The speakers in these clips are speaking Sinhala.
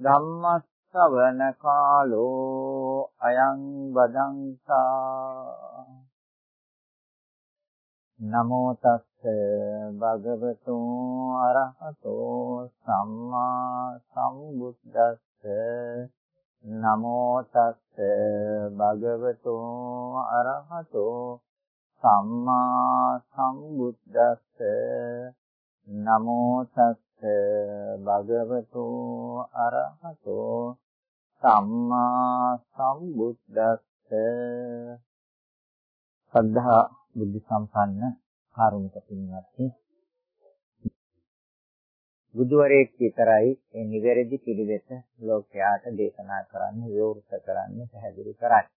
ධම්මස්සවන කාලෝ අයං බදංසා නමෝ තස්ස භගවතු අරහතෝ සම්මා සම්බුද්දස්ස. නමෝ තස්ස භගවතු අරහතෝ සම්මා සම්බුද්දස්ස. නමෝ තස්ස භගවතු අරහතෝ සම්මා සම්බුද්දස්ස සද්ධා බුද්ධ සම්පන්න කාරුණික පින්වත්නි බුදුවරයෙක් විතරයි මේ නිවැරදි පිළිවෙත ලෝකයාට දේශනා කරන්න විවෘත කරන්න පැහැදිලි කරන්නේ.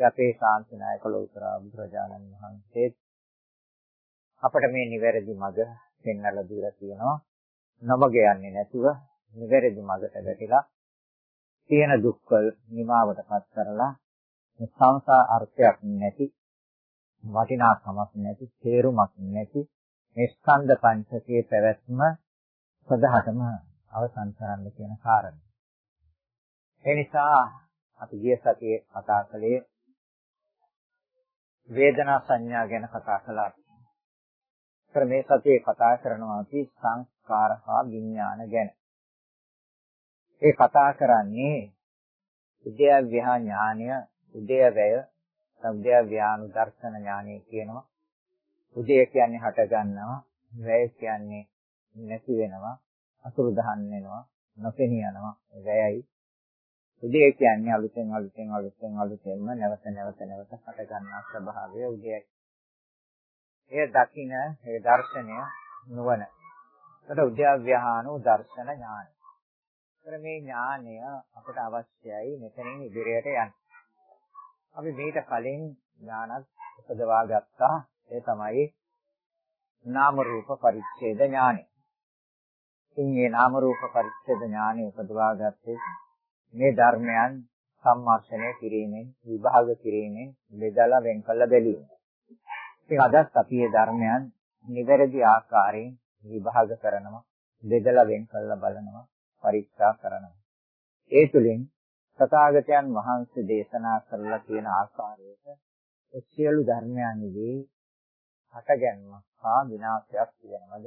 ඒ අපේ ශාන්තිනායක ලෝතර බුදුරජාණන් වහන්සේ අපට මේ නිවැරදි මඟ පෙන්වලා දීලා තියෙනවා. නොමග යන්නේ නැතුව නිවැරදි මඟට වැටිලා තියෙන දුක්වල නිමාවටපත් කරලා මේ සංසාර අර්ථයක් නැති වටිනාකමක් නැති තේරුමක් නැති මේ ස්කන්ධ පංචකයේ පැවැත්ම සදහටම අවසන් කරන්න කියන කාරණය. ඒ නිසා අපි ගිය සතියේ කතා කළේ වේදනා සංඥා ගැන කතා කළා. ඒතර මේ සතියේ කතා කරනවා අපි සංස්කාර හා විඥාන ගැන. ඒ කතා කරන්නේ උද්‍යව්‍යා ඥානය, උද්‍යවය, උද්‍යව්‍යානු දර්ශන ඥානය කියනවා. උදය කියන්නේ හට ගන්නවා, වැය කියන්නේ නැති වෙනවා, අසුරු දහන් වෙනවා, නොපෙනී යනවා, වැයයි. උදය කියන්නේ අලුතෙන් අලුතෙන් අලුතෙන් අලුතෙන්ම නැවත නැවත නැවත හට ගන්නා ස්වභාවය උදයයි. එය දකින ඒ දර්ශනය නුවණ. ඒකට උද්‍යව්‍යහානු දර්ශන ඥානය. ඒතර මේ ඥානය අපට අවශ්‍යයි මෙතනින් ඉදිරියට යන්න. අපි මේක කලින් ඥානත් උපදවා ගත්තා. ඒ තමයි නාම රූප පරිච්ඡේද ඥානය. ඉතින් මේ නාම රූප පරිච්ඡේද ඥානය උපදවා ගත්තේ මේ ධර්මයන් සම්මර්ෂණය කිරීමෙන් විභාග කිරීමෙන් බෙදලා වෙන් කළ බැලීම. ඉතින් අදත් අපි මේ ධර්මයන් නිවැරදි ආකාරයෙන් විභාග කරනවා, බෙදලා වෙන් කළා බලනවා, පරීක්ෂා කරනවා. ඒ තුලින් තථාගතයන් වහන්සේ දේශනා කරලා තියෙන ආකාරයට සියලු ධර්මයන්ගේ හටගැන්මක් හා විනාශයක් තියෙනවද?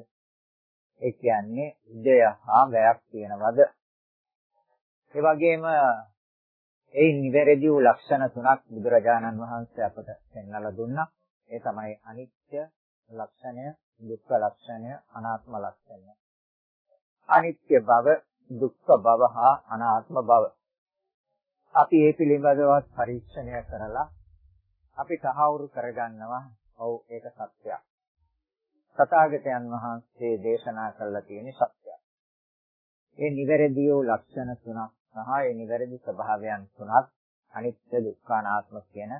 ඒ කියන්නේ උදය හා වැයක් තියෙනවද? ඒ වගේම ඒ නිවැරදි වූ ලක්ෂණ තුනක් බුදුරජාණන් වහන්සේ අපට පෙන්වලා දුන්නා. ඒ තමයි අනිත්‍ය ලක්ෂණය, දුක්ඛ ලක්ෂණය, අනාත්ම ලක්ෂණය. අනිත්‍ය බව, දුක්ඛ බව හා අනාත්ම බව. අපි මේ පිළිබඳව පරීක්ෂණය කරලා අපි තහවුරු කරගන්නවා. ඔව් ඒක සත්‍යයක්. තථාගතයන් වහන්සේ දේශනා කළා තියෙන සත්‍යයක්. ඒ නිවැරදි වූ ලක්ෂණ තුනක් සහ ඒ නිවැරදි ස්වභාවයන් තුනක් අනිත්‍ය දුක්ඛ අනාත්ම කියන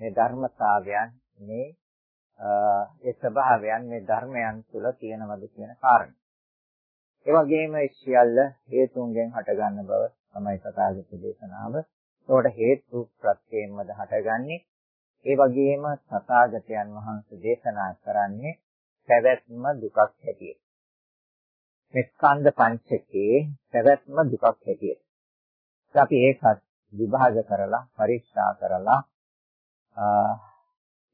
මේ ධර්මතාවයන් මේ ඒ ස්වභාවයන් මේ ධර්මයන් තුල තියෙනවද කියන කාරණය. ඒ වගේම සියල්ල හේතුන්ගෙන් හටගන්න බව තමයි තථාගත දේශනාව. ඒකට හේතු ප්‍රත්‍යයෙන්මද හටගන්නේ. ඒ වගේම තථාගතයන් වහන්සේ දේශනා කරන්නේ පැවැත්ම දුකක් හැටියට. මේ ස්කන්ධ පංචකයේ පැවැත්ම දුකක් හැටියට. අපි ඒකත් විභාග කරලා පරීක්ෂා කරලා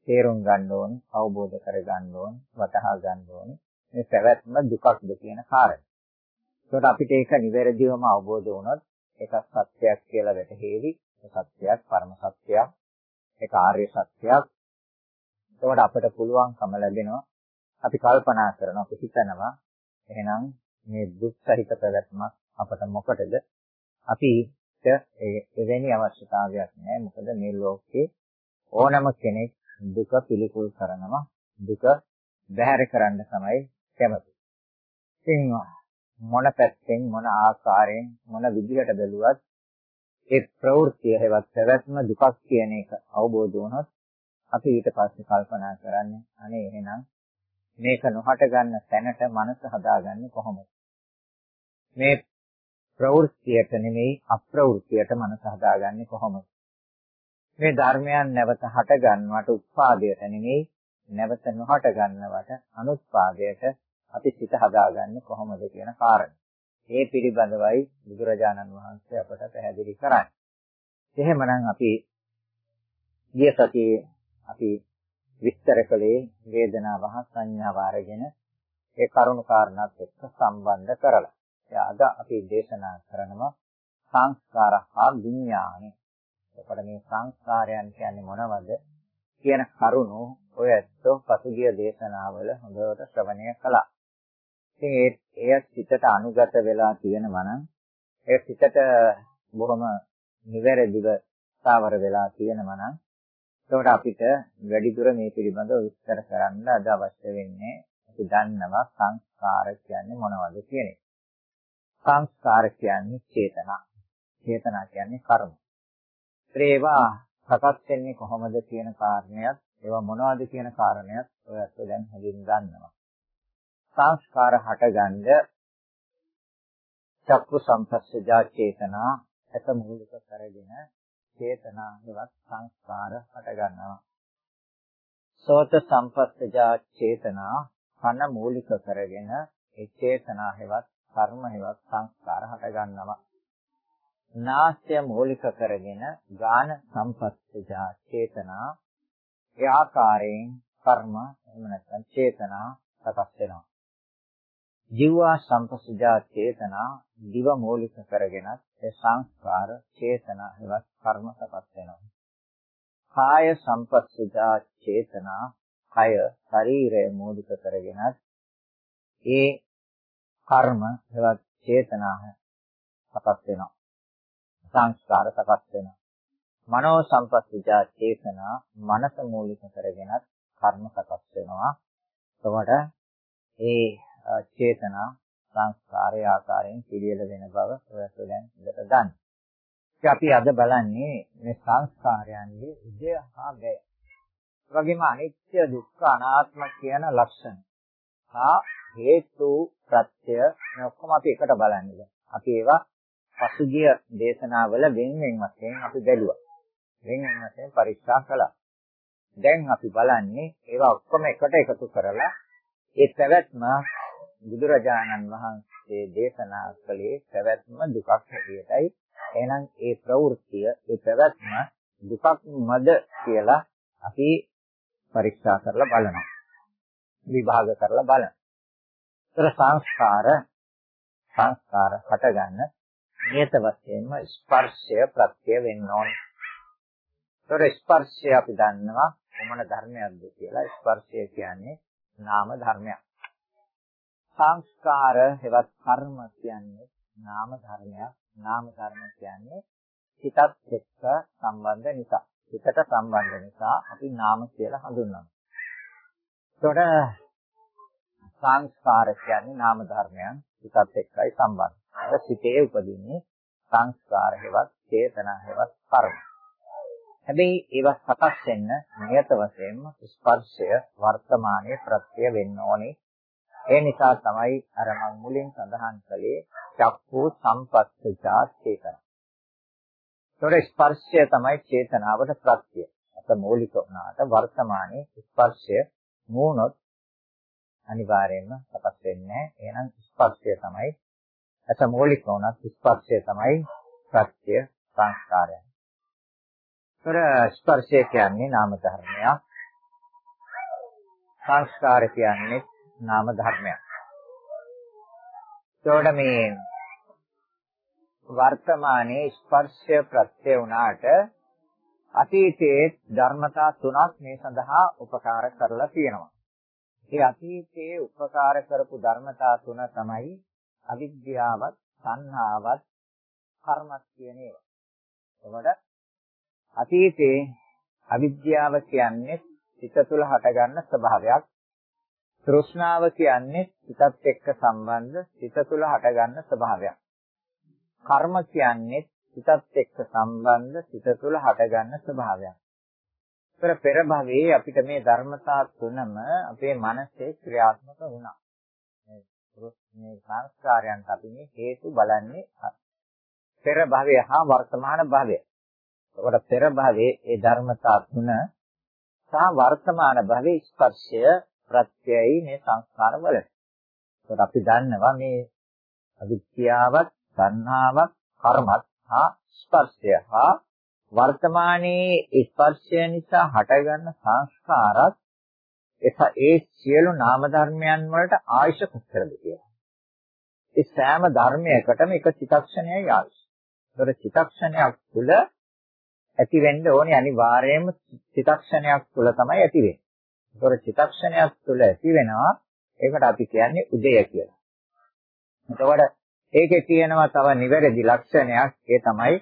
තේරුම් ගන්න ඕනේ, අවබෝධ කර ගන්න ඕනේ, වටහා ගන්න ඕනේ. මේ පැවැත්ම දුකක්ද කියන කාරණය. ඒකට අපිට ඒක නිවැරදිවම අවබෝධ වුණොත් ඒක සත්‍යයක් කියලා වැටහෙවි. ඒ සත්‍යයක් පරම සත්‍යයක්. ඒක ආර්ය සත්‍යයක්. ඒකට අපිට පුළුවන්කම ලැබෙනවා. අපි කල්පනා කරනවා, අපි හිතනවා එහෙනම් මේ දුක් සහිත පැවැත්මක් අපට මොකටද? අපි එවැනි අවශ්‍යතාවයක් නැහැ. මොකද මේ ලෝකේ ඕනම කෙනෙක් දුක පිළිකුල් කරනවා. දුක බැහැර කරන්න තමයි කැමති. ඉතින් මොන පැත්තෙන් මොන ආකාරයෙන් මොන විදිහට බැලුවත් ඒ ප්‍රවෘත්තිය හැවත් පැවැත්ම දුකක් කියන එක අවබෝධ වුණොත් අපි ඊට පස්සේ කල්පනා කරන්නේ අනේ එහෙනම් මේක නොහට ගන්න තැනට මනස හදාගන්නේ කොහොමද මේ ප්‍රවෘත්තියට නෙමෙයි අප්‍රවෘත්තියට මනස හදාගන්නේ කොහොමද මේ ධර්මයන් නැවත හට ගන්නවට උත්පාදයට නෙමෙයි නැවත නොහට ගන්නවට අනුත්පාදයට අපි සිත හදාගන්නේ කොහොමද කියන කාරණය. මේ පිළිබඳවයි බුදුරජාණන් වහන්සේ අපට පැහැදිලි කරන්නේ. එහෙමනම් අපි ගිය සතියේ අපි විස්තර කළේ වේදනාව හා සංඥාව අරගෙන ඒ කරුණු කාරණාත් එක්ක සම්බන්ධ කරලා. අද අපි දේශනා කරනවා සංස්කාර හා විඥානය. එතකොට මේ සංස්කාරයන් කියන්නේ මොනවද කියන කරුණු ඔය ඇත්තෝ පසුගිය දේශනාවල හොඳට ශ්‍රවණය කළා. ඉතින් එය සිතට අනුගත වෙලා තියෙනවා නම් ඒ සිතට බොහොම නිවැරදිව ස්ථාවර වෙලා තියෙනවා නම් එතකොට අපිට වැඩිදුර මේ පිළිබඳව විස්තර කරන්න අද අවශ්‍ය වෙන්නේ අපි දන්නවා සංස්කාර කියන්නේ මොනවද කියන එක. සංස්කාර කියන්නේ චේතනා. චේතනා කියන්නේ කර්ම. ඒවා සකස් වෙන්නේ කොහොමද කියන කාරණයක් ඒවා මොනවද කියන කාරණයක් ඔයත් දැන් හොඳින් දන්නවා. සංස්කාර හටගන්න චක්කු සම්පස්සජා චේතනා එත මූලික කරගෙන චේතනා හෙවත් සංස්කාර හටගන්නවා. සෝත සම්පස්සජා චේතනා කන මූලික කරගෙන ඒ චේතනා හෙවත් කර්ම හෙවත් සංස්කාර හටගන්නවා. නාස්‍ය මූලික කරගෙන ගාන සම්පස්සජා චේතනා ඒ ආකාරයෙන් කර්ම එහෙම නැත්නම් චේතනා සකස් වෙනවා. ජීවා සම්පස්සජා චේතනා දිව මූලික කරගෙනත් ඒ සංස්කාර චේතනා හෙවත් කර්ම සකස් වෙනවා. කාය සම්පස්සජා චේතනා කය ශරීරය මූලික කරගෙනත් ඒ කර්ම හෙවත් චේතනා සකස් වෙනවා. සංස්කාර සකස් වෙනවා. මනෝ සම්පස්විජා චේතනා මනස මූලික කරගෙනත් කර්ම සකස් වෙනවා. එතකොට ඒ චේතනා සංස්කාරය ආකාරයෙන් පිළියෙල වෙන බව ඔයත් දැන් හොඳට දන්න. අපි අද බලන්නේ මේ සංස්කාරයන්ගේ උදය හා වැය. ඒ වගේම අනිත්‍ය දුක්ඛ අනාත්ම කියන ලක්ෂණ. හා හේතු ප්‍රත්‍ය මේ ඔක්කොම අපි එකට බලන්නේ. අපි ඒවා පසුගිය දේශනාවල වෙන වෙන වශයෙන් අපි බැලුවා. වෙන වෙන වශයෙන් පරීක්ෂා කළා. දැන් අපි බලන්නේ ඒවා ඔක්කොම එකට එකතු කරලා ඒ පැවැත්ම බුදුරජාණන් වහන්සේ දේශනා කළේ පැවැත්ම දුකක් හැටියටයි. එහෙනම් ඒ ප්‍රවෘත්තිය ඒ පැවැත්ම දුකක්මද කියලා අපි පරීක්ෂා කරලා බලනවා. විභාග කරලා බලනවා. ඒතර සංස්කාර සංස්කාර හටගන්න නියත වශයෙන්ම ස්පර්ශය ප්‍රත්‍ය වෙන්න ඕනේ. ඒතර ස්පර්ශය අපි දන්නවා මොන ධර්මයක්ද කියලා. ස්පර්ශය කියන්නේ නාම ධර්මයක්. සංස්කාර හෙවත් කර්ම කියන්නේ නාම ධර්මයක්. නාම ධර්ම කියන්නේ හිතත් එක්ක සම්බන්ධ නිසා. හිතට සම්බන්ධ නිසා අපි නාම කියලා හඳුන්වනවා. ඒතකොට සංස්කාර කියන්නේ නාම ධර්මයන් හිතත් එක්කයි සම්බන්ධ. අර සිතේ උපදින්නේ සංස්කාර හේවත් චේතනා හේවත් කර්ම. හැබැයි ඒවා සකස් වෙන්න නියත වශයෙන්ම ස්පර්ශය වර්තමානයේ ප්‍රත්‍ය වෙන්න ඕනේ. ඒ නිසා තමයි අර මම මුලින් සඳහන් කළේ චක්කු සම්පස්සජා චේතන. ඒතොර ස්පර්ශය තමයි චේතනාවට ප්‍රත්‍ය. අත මූලික වුණාට වර්තමානයේ ස්පර්ශය නුනොත් අනිවාර්යයෙන්ම සකස් වෙන්නේ නැහැ. එහෙනම් ස්පර්ශය තමයි අත මූලික වුණත් ස්පර්ශය තමයි ප්‍රත්‍ය සංස්කාරය. ඒතර ස්පර්ශය කියන්නේ නාම ධර්මයක්. සංස්කාර කියන්නේ නාම ධර්මයක්. ඒතකොට මේ වර්තමානයේ ස්පර්ශය ප්‍රත්‍ය වුණාට අතීතයේ ධර්මතා තුනක් මේ සඳහා උපකාර කරලා තියෙනවා. ඒ අතීතයේ උපකාර කරපු ධර්මතා තුන තමයි අවිද්‍යාවත්, සංහාවත්, කර්මත් කියන ඒවා. එතකොට අතීතේ අවිද්‍යාව කියන්නේ සිත තුළ හටගන්න ස්වභාවයක්. තෘෂ්ණාව කියන්නේ සිතත් එක්ක සම්බන්ධ සිත තුළ හටගන්න ස්වභාවයක්. කර්ම කියන්නේ සිතත් එක්ක සම්බන්ධ සිත තුළ හටගන්න ස්වභාවයක්. පෙර පෙර භවයේ අපිට මේ ධර්මතා තුනම අපේ මනසේ ක්‍රියාත්මක වුණා. මේ සංස්කාරයන්ට අපි මේ හේතු බලන්නේ පෙර භවය හා වර්තමාන භවය. එතකොට පෙර භවයේ ඒ ධර්මතා තුන සහ වර්තමාන භවයේ ස්පර්ශය ප්‍රත්‍යයයි මේ සංස්කාර වලට. ඒකට අපි දන්නවා මේ අවිද්‍යාවත්, සංහාවක්, කර්මත් හා ස්පර්ශය හා වර්තමානයේ ස්පර්ශය නිසා හටගන්න සංස්කාරත් ඒ සියලු නාම ධර්මයන් වලට ආයශ කොච්චරද කියලා. ඒ සෑම ධර්මයකටම එක චිතක්ෂණයයි ආයශ. ඒතර චිතක්ෂණයක් තුළ ඇති වෙන්න ඕනේ අනිවාර්යයෙන්ම චිතක්ෂණයක් තුළ තමයි ඇති වෙන්නේ. ඒතොර චිතක්ෂණයක් තුළ ඇති වෙනවා ඒකට අපි කියන්නේ උදය කියලා. එතකොට ඒකේ තියෙනවා තව නිවැරදි ලක්ෂණයක් ඒ තමයි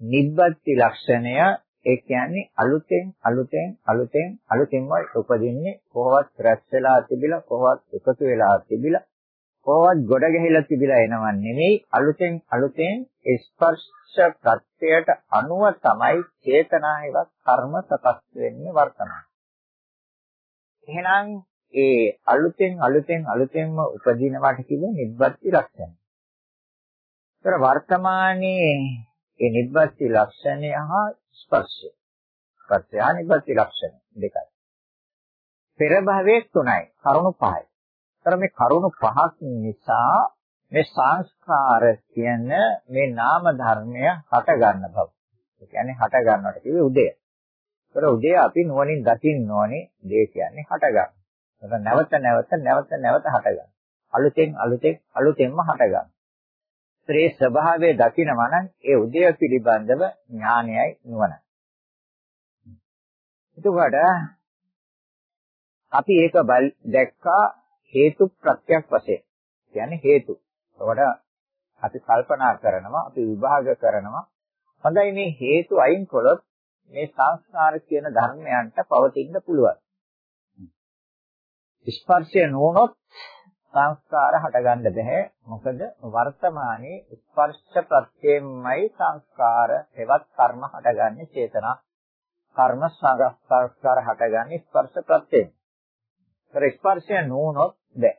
නිබ්බත්ති ලක්ෂණය ඒ කියන්නේ අලුතෙන් අලුතෙන් අලුතෙන් අලුතෙන්ම උපදින්නේ කොහොවත් රැස් වෙලා තිබිලා කොහොවත් එකතු වෙලා තිබිලා කොහොවත් ගොඩ ගැහිලා තිබිලා එනවන් නෙමෙයි අලුතෙන් අලුතෙන් ස්පර්ශ ප්‍රත්‍යයට අනුව තමයි චේතනාවවත් කර්ම සකස් වෙන්නේ වර්තමාන. එහෙනම් ඒ අලුතෙන් අලුතෙන් අලුතෙන්ම උපදිනවට කියන්නේ නිබ්බත්ති ලක්ෂණය. ඒතර වර්තමානයේ ඒ නිබ්බත්ති ලක්ෂණය හා ස්පර්ශය. ස්පර්ශය හා නිබ්බත්ති ලක්ෂණ දෙකයි. පෙර භවයේ තුනයි, කරුණු පහයි. ඒතර මේ කරුණු පහක් නිසා මේ සංස්කාර කියන මේ නාම ධර්මය හට ගන්න බව. ඒ කියන්නේ හට ගන්නවට කිව්වේ උදය. ඒතර උදය අපි නුවණින් දකින්න ඕනේ දේ කියන්නේ හට ගන්න. ඒතර නැවත නැවත නැවත නැවත හට ගන්න. අලුතෙන් අලුතෙන් අලුතෙන්ම හට ගන්න. ශ්‍රේ ස්වභාවය දකිනවා නම් ඒ උදය පිළිබඳව ඥානයයි නුවණයි. එතකොට අපි ඒක දැක්කා හේතු ප්‍රත්‍යක් වශයෙන්. කියන්නේ හේතු. එතකොට අපි කල්පනා කරනවා, අපි විභාග කරනවා. හොඳයි මේ හේතු අයින් කළොත් මේ සංස්කාර කියන ධර්මයන්ට පවතින්න පුළුවන්. ස්පර්ශය නොවුනොත් සංස්කාර හටගන්න බෑ. මොකද වර්තමානයේ ස්පර්ශ ප්‍රත්‍යයෙන්මයි සංස්කාර එවත් කර්ම හටගන්නේ චේතනා කර්ම සංස්කාර හටගන්නේ ස්පර්ශ ප්‍රත්‍යයෙන්. ඒතර ස්පර්ශය නොවුනොත් බෑ.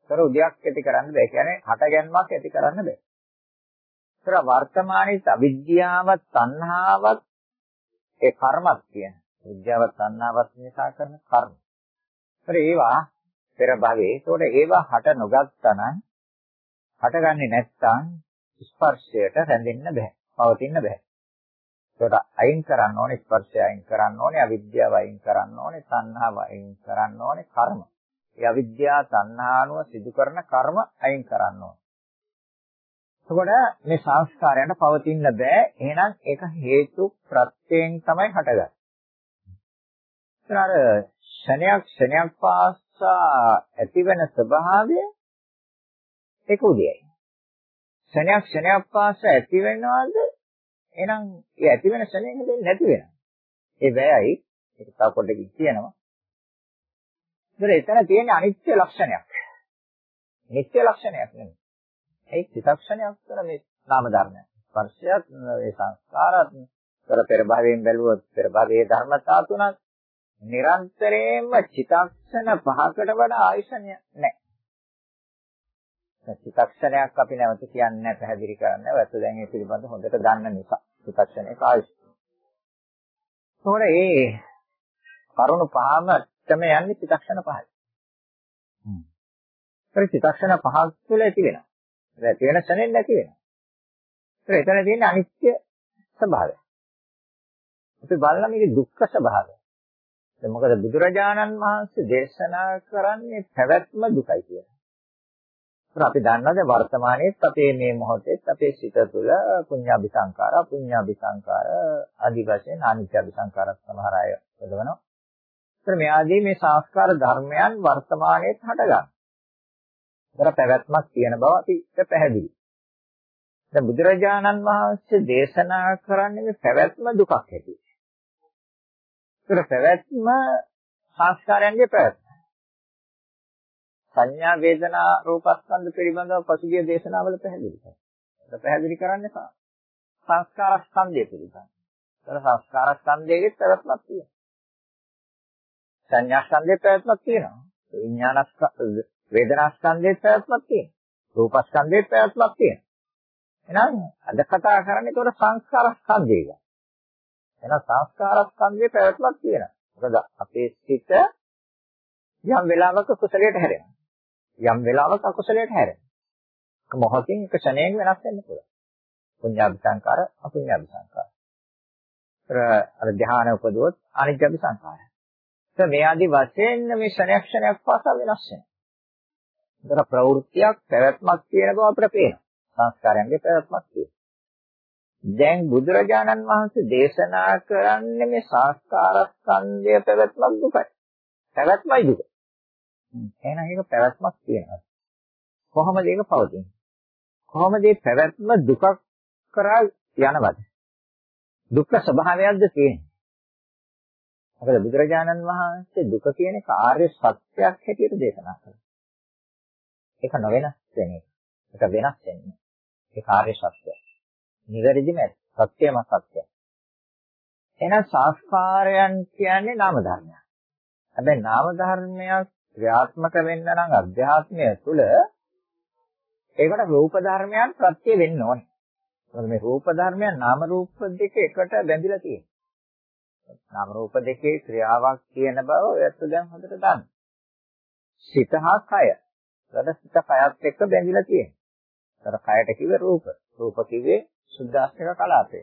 ඒතර උදයක් ඇති කරන්න බෑ. කියන්නේ හටගැන්මක් ඇති කරන්න බෑ. ඒතර වර්තමානයේ අවිද්‍යාවත් තණ්හාවත් ඒ කර්මත් කියන. විද්‍යාවත් තණ්හාවත් නිසා කරන කර්ම. ඒතර ඒවා පෙර භවයේ. ඒතකොට ඒවා හට නොගත්තා නම් හටගන්නේ නැත්නම් ස්පර්ශයට රැඳෙන්න බෑ. පවතින්න බෑ. ඒකට අයින් කරන්න ඕනේ ස්පර්ශය අයින් කරන්න ඕනේ අවිද්‍යාව අයින් කරන්න ඕනේ තණ්හාව අයින් කරන්න ඕනේ කර්ම. ඒ අවිද්‍යාව තණ්හානුව සිදු කරන කර්ම අයින් කරන්න ඕනේ. එතකොට මේ සංස්කාරයන්ට පවතින්න බෑ. එහෙනම් ඒක හේතු ප්‍රත්‍යයෙන් තමයි හටගන්නේ. ඒතර ක්ෂණයක් ක්ෂණයක් පාසා ඇතිවෙන ස්වභාවය ඒක උදයයි. ක්ෂණයක් ක්ෂණයක් පාසා ඇති වෙනවද එහෙනම් ඒ ඇති වෙන ශරණය දෙන්නේ නැති වෙනවා. ඒ වැයයි ඒක තව පොඩ්ඩකින් කියනවා. ඒතර එතන තියෙන අනිත්‍ය ලක්ෂණයක්. නිත්‍ය ලක්ෂණයක් නෙමෙයි. ඒ චිත්තක්ෂණයක් කර මේ නාම ධර්මයක්. ස්පර්ශයත් ඒ සංස්කාරත් කර පෙර භවයෙන් බැලුවොත් පෙර භවයේ ධර්මතා තුනක් නිරන්තරයෙන්ම චිත්තක්ෂණ පහකට වඩා ආයශනය නැහැ. චිත්තක්ෂණයක් අපි නැවත කියන්නේ පැහැදිලි කරන්න. වැස්ස දැන් ඒ පිළිබඳ හොඳට දන්න නිසා චිත්තක්ෂණයක ආයුෂ. ඒතකොට ඒ කරුණු පහම තමයි යන්නේ චිත්තක්ෂණ පහයි. හ්ම්. ඒ චිත්තක්ෂණ පහක් තුළ ඇති වෙනවා. ඒ ඇති වෙන ක්ෂණයෙන් නැති වෙනවා. ඒ එතන තියෙන අනිත්‍ය ස්වභාවය. අපි බලන මේකේ දුක්ඛ ස්වභාවය. දැන් මොකද බුදුරජාණන් වහන්සේ දේශනා කරන්නේ පැවැත්ම දුකයි කියලා. ඒත් අපි දන්නවා දැන් වර්තමානයේත් අපේ මේ මොහොතේත් අපේ සිත තුළ පුඤ්ඤාභි සංකාර, පුඤ්ඤාභි සංකාර ආදි වශයෙන් අනිත්‍යභි සංකාරත් සමහර අය යොදවනවා. ඒත් මේ ආදී මේ සංස්කාර ධර්මයන් වර්තමානයේත් හටගන්නවා. ඒතර පැවැත්මක් තියෙන බව අපිට පැහැදිලි. දැන් බුදුරජාණන් වහන්සේ දේශනා කරන්නේ මේ පැවැත්ම දුකක් හැටියට. ඒතර පැවැත්ම සංස්කාරයන්ගේ පැවැත්ම. සංඥා වේදනා රූපස්කන්ධ පිළිබඳව පසුගිය දේශනාවල පැහැදිලි කරා. ඒක පැහැදිලි කරන්නේ සංස්කාර ස්කන්ධය පිළිබඳව. ඒක සංස්කාර ස්කන්ධයේ පැවැත්මක් තියෙනවා. සංඥා ස්කන්ධයේ පැවැත්මක් තියෙනවා. විඥාන වේදනා ස්කන්ධයේ පැවැත්මක් තියෙනවා. රූප ස්කන්ධයේ පැවැත්මක් තියෙනවා. එහෙනම් අද කතා කරන්නේ ඒතකොට සංස්කාර ස්කන්ධය ගැන. එහෙනම් සංස්කාර ස්කන්ධයේ පැවැත්මක් තියෙනවා. මොකද අපේ සිත යම් වෙලාවක කුසලයට හැරෙනවා. යම් වෙලාවක අකුසලයට හැරෙනවා. මොහොතින් එක ක්ෂණයෙන් වෙනස් වෙන්න පුළුවන්. පුඤ්ඤාභි සංකාර, අපුඤ්ඤාභි සංකාර. අර ධ්‍යාන උපදවොත් අනිත්‍යභි සංකාරය. ඒ මේ ආදි වශයෙන් මේ ක්ෂණයක් ක්ෂණයක් පාසා වෙනස් වෙනවා. ඒතර ප්‍රවෘත්තියක් පැවැත්මක් තියෙන බව අපිට පේනවා. සංස්කාරයන්ගේ පැවැත්මක් තියෙනවා. දැන් බුදුරජාණන් වහන්සේ දේශනා කරන්නේ මේ සංස්කාර ස්කන්ධය පැවැත්මක් දුකයි. පැවැත්මයි දුක. එහෙනම් ඒක පැවැත්මක් තියෙනවා. කොහොමද ඒක පවතින්නේ? කොහොමද මේ පැවැත්ම දුකක් කරා යනවද? දුක්ඛ ස්වභාවයක්ද තියෙන්නේ? මොකද බුදුරජාණන් වහන්සේ දුක කියන කාර්ය සත්‍යයක් හැටියට දේශනා කළා. ඒක නොවෙනස් වෙන එක. ඒක වෙනස් වෙන්නේ. ඒ කාර්ය සත්‍යය. නිවැරදිම සත්‍යම සත්‍යය. එහෙනම් සංස්කාරයන් කියන්නේ නාම ධර්මයක්. හැබැයි නාම ධර්මයක් ක්‍රියාත්මක වෙන්න නම් අධ්‍යාත්මය තුළ ඒකට රූප ධර්මයන් ප්‍රත්‍ය වෙන්න ඕනේ. මොකද මේ රූප ධර්මයන් නාම රූප දෙක එකට බැඳිලා තියෙනවා. නාම රූප දෙකේ ක්‍රියාවක් කියන බව ඔයත් දැන් හොඳට දන්න. සිත හා කය. රද සිත කයත් එක්ක බැඳිලා තියෙනවා. අර කයට කිව්වේ රූප. රූප කිව්වේ සුද්ධාස්තික කලාපය.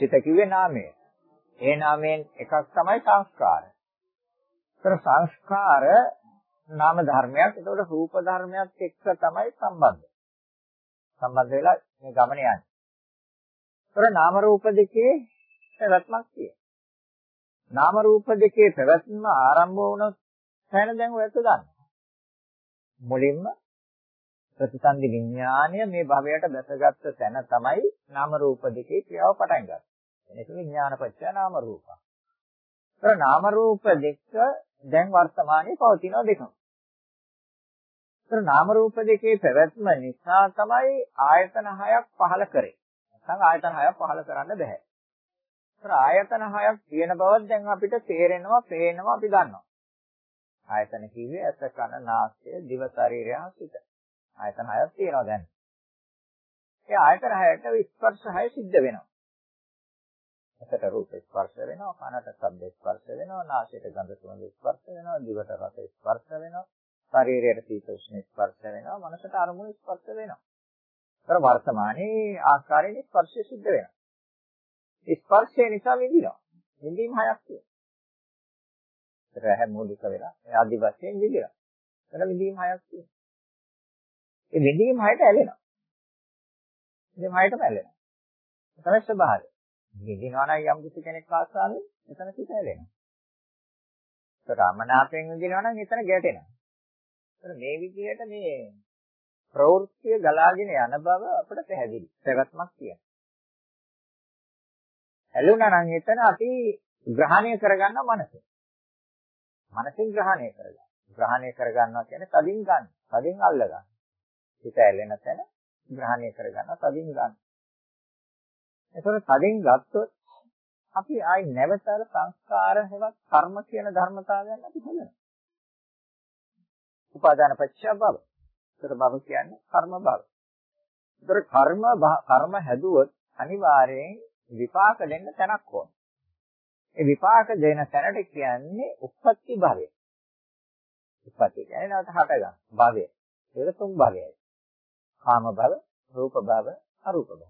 සිත කිව්වේ නාමය. ඒ නාමයෙන් එකක් තමයි සංස්කාර. ඒතර සංස්කාර නාම ධර්මයක්. ඒතකොට රූප ධර්මයක් එක්ක තමයි සම්බන්ධ. සම්බන්ධ වෙලා මේ ගමන යන්නේ. ඒතර නාම රූප දෙකේ පැවැත්මක් තියෙනවා. නාම රූප දෙකේ පැවැත්ම ආරම්භ වුණොත් හැන දැන් ඔයත් දන්නවා. මුලින්ම ප්‍රතිසන්දි විඥානය මේ භවයට දැසගත්ත තැන තමයි නාම රූප දෙකේ ක්‍රියාව පටන් ගන්නේ. ඒක විඥානපච්චය නාම රූප. ඒතර නාම රූප දෙක දැන් වර්තමානයේ පවතින දෙකම. ඒතර නාම රූප දෙකේ පැවැත්ම නිසා තමයි ආයතන හයක් පහළ කරේ. නැත්නම් ආයතන හයක් පහළ කරන්න බෑ. ඒතර ආයතන හයක් තියෙන බවක් දැන් අපිට තේරෙනවා, පේනවා, අපි දන්නවා. ආයතන කිව්වේ ඇස, කන, නාසය, දිව, ශරීරය, සිත. ආයතන හයක් තියෙනවා දැන්. ඒ ආයතන හයට ස්පර්ශ හය සිද්ධ වෙනවා. ඇසට රූප ස්පර්ශ වෙනවා, කනට ශබ්ද ස්පර්ශ වෙනවා, නාසයට ගඳ සුවඳ ස්පර්ශ වෙනවා, දිවට රස ස්පර්ශ වෙනවා, ශරීරයට සීත උෂ්ණ ස්පර්ශ වෙනවා, මනසට අරමුණු ස්පර්ශ වෙනවා. ඒතර වර්තමානයේ ආකාරයෙන් ස්පර්ශය සිද්ධ වෙනවා. ස්පර්ශය නිසා විඳිනවා. විඳීම් හයක් තියෙනවා. ඒතර ඇහැ මූලික වෙලා ආදි වශයෙන් විඳිනවා. එතන විඳීම් හයක් තියෙනවා. ඒ විඳීම් හයට ඇලෙනවා. විඳීම් හයටම ඇලෙනවා. තමයි ස්වභාවය. විඳිනවා නම් යම් කිසි කෙනෙක් ආසාවෙන් එතන සිට ඇලෙනවා. ඒක රාමනාපයෙන් විඳිනවා නම් එතන ගැටෙනවා. ඒතර මේ විදිහට මේ ප්‍රවෘත්තිය ගලාගෙන යන බව අපිට පැහැදිලි. පැවැත්මක් කියනවා. ඇලුනා නම් එතන අපි ග්‍රහණය කරගන්න මනස. මනසින් ග්‍රහණය කරගන්න. ග්‍රහණය කරගන්නවා කියන්නේ තදින් ගන්න. තදින් අල්ල ගන්න. හිත ඇලෙන තැන ග්‍රහණය කරගන්න තදින් ගන්න. ඒතකොට තදින් ගත්තොත් අපි ආයි නැවතර සංස්කාර හෙවත් කර්ම කියන ධර්මතාවයන් අපි හදනවා. උපාදාන පත්‍ය භව. ඒතර භව කියන්නේ කර්ම භව. ඒතර කර්ම කර්ම හැදුවොත් අනිවාර්යෙන් විපාක දෙන්න තැනක් ඕන. ඒ විපාක දෙන තැනට කියන්නේ උප්පත්ති භවය. උප්පත්ති කියන්නේ නැවත හට ගන්න භවය. ඒක තුන් භවයයි. කාම භව, රූප භව, අරූප භව.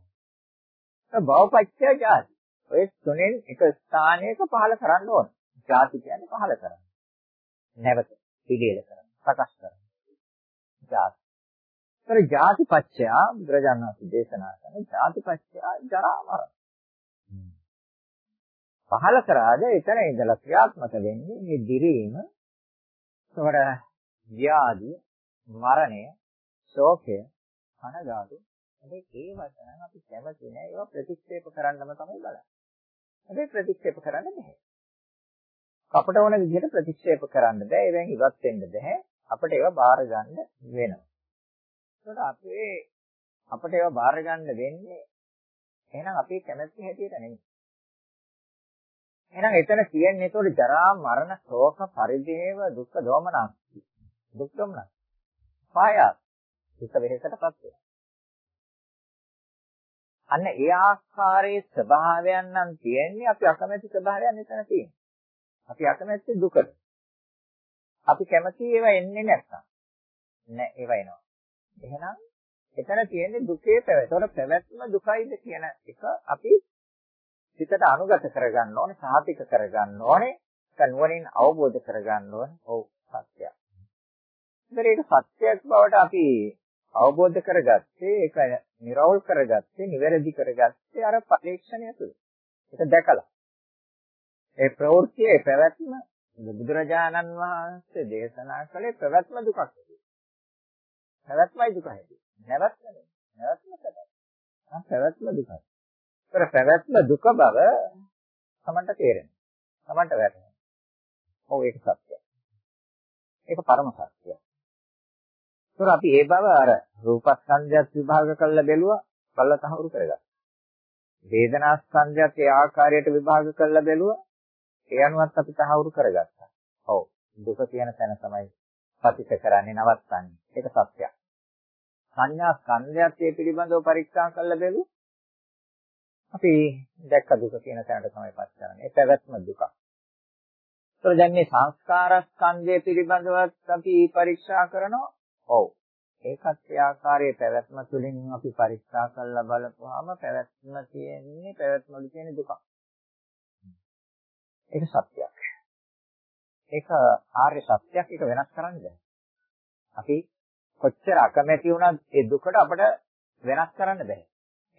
ඒ භවපච්චය ජාති. ඔය තුනෙන් එක ස්ථානයක පහල කරන්න ඕන. ජාති කියන්නේ පහල කරන්න. නැවත පිළියෙල කරන්න, සකස් කරන්න. ජාති. ඒතර ජාතිපච්චය බුදුරජාණන් දේශනා කරන ජාතිපච්චය ජරා මරණ. පහල කරාද එතන ඉඳලා ක්‍රියාත්මක වෙන්නේ මේ දිරීම එතකොට ව්‍යාධි මරණය ශෝකය කනගාටු. හැබැයි ඒ වචන අපි කැමති නෑ. ඒවා ප්‍රතික්ෂේප කරන්නම තමයි බලන්නේ. හැබැයි ප්‍රතික්ෂේප කරන්න බෑ කපට ඕන විදිහට ප්‍රතික්ෂේප කරන්න බෑ. ඒවෙන් ඉවත් වෙන්න බෑ අපිට ඒවා බාර ගන්න වෙනවා. ඒකට අපේ අපිට ඒවා බාර ගන්න වෙන්නේ එහෙනම් අපි කැමැති හැටියට නෙමෙයි. එහෙනම් එතන කියන්නේ ඒතකොට ජරා මරණ ශෝක පරිදේව දුක්ඛ දෝමනස්. දුක් දෝමනස්. පාය දුක වෙහෙසටපත් වෙනවා. අන්න ඒ ආකාරයේ ස්වභාවයන් නම් තියෙන්නේ අපි අකමැති ස්වභාවයන් එතන තියෙනවා. අපි අකමැති දුකට. අපි කැමති ඒවා එන්නේ නැත්තම්. නෑ ඒවා එනවා. එහෙනම් එතන තියෙන්නේ දුකේ පැවැත්ම. ඒතකොට පැවැත්ම දුකයිද කියන එක අපි සිතට අනුගත කරගන්න ඕනේ, සාහිතික කරගන්න ඕනේ. ඒක නුවණින් අවබෝධ කරගන්න ඕනේ. ඔව් සත්‍යයක්. ඉතින් ඒක සත්‍යයක් බවට අපි අවබෝධ කරගත්තේ ඒක නිර්වෝල් කරගත්තේ නිවැරදි කරගත්තේ අර පරීක්ෂණය තුළ. ඒක දැකලා. ඒ ප්‍රවෘත්තියේ පැවැත්ම බුදුරජාණන් වහන්සේ දේශනා කළේ පැවැත්ම දුකක්. පැවැත්මයි දුක හැටි. නැවැත්ම නෙවෙයි. නැවැත්ම සැපයි. ආ පැවැත්ම දුකයි. ඒතර පැවැත්ම දුක බව තමන්ට තේරෙනවා. තමන්ට වැටහෙනවා. ඔව් ඒක සත්‍යයි. ඒක පරම සත්‍යයි. ඒතර අපි ඒ බව අර රූපස්කන්ධයත් විභාග කරලා බැලුවා, කළා තහවුරු කරගත්තා. වේදනාස්කන්ධයත් ඒ ආකාරයට විභාග කරලා බැලුවා, ඒ අනුවත් අපි තහවුරු කරගත්තා. ඔව් දුක කියන තැන තමයි පතිත කරන්නේ නවත්තන්නේ. ඒක සත්‍යයක්. සංඥා ස්කන්ධයත් ඒ පිළිබඳව පරීක්ෂා කරලා බැලුවා. අපි දැක්ක දුක කියන තැනට තමයි පත් කරන්නේ. ඒ පැවැත්ම දුක. ඒතර දැන් මේ සංස්කාර ස්කන්ධය පිළිබඳවත් අපි පරීක්ෂා කරනවා. ඔව්. ඒකත් ඒ ආකාරයේ පැවැත්ම තුළින් අපි පරීක්ෂා කරලා බලපුවාම පැවැත්ම තියෙන්නේ පැවැත්මවල තියෙන දුක. ඒක සත්‍යයක්. ඒක ආර්ය සත්‍යයක් ඒක වෙනස් කරන්න බෑ. අපි කොච්චර අකමැති වුණත් ඒ දුකට අපිට වෙනස් කරන්න බෑ.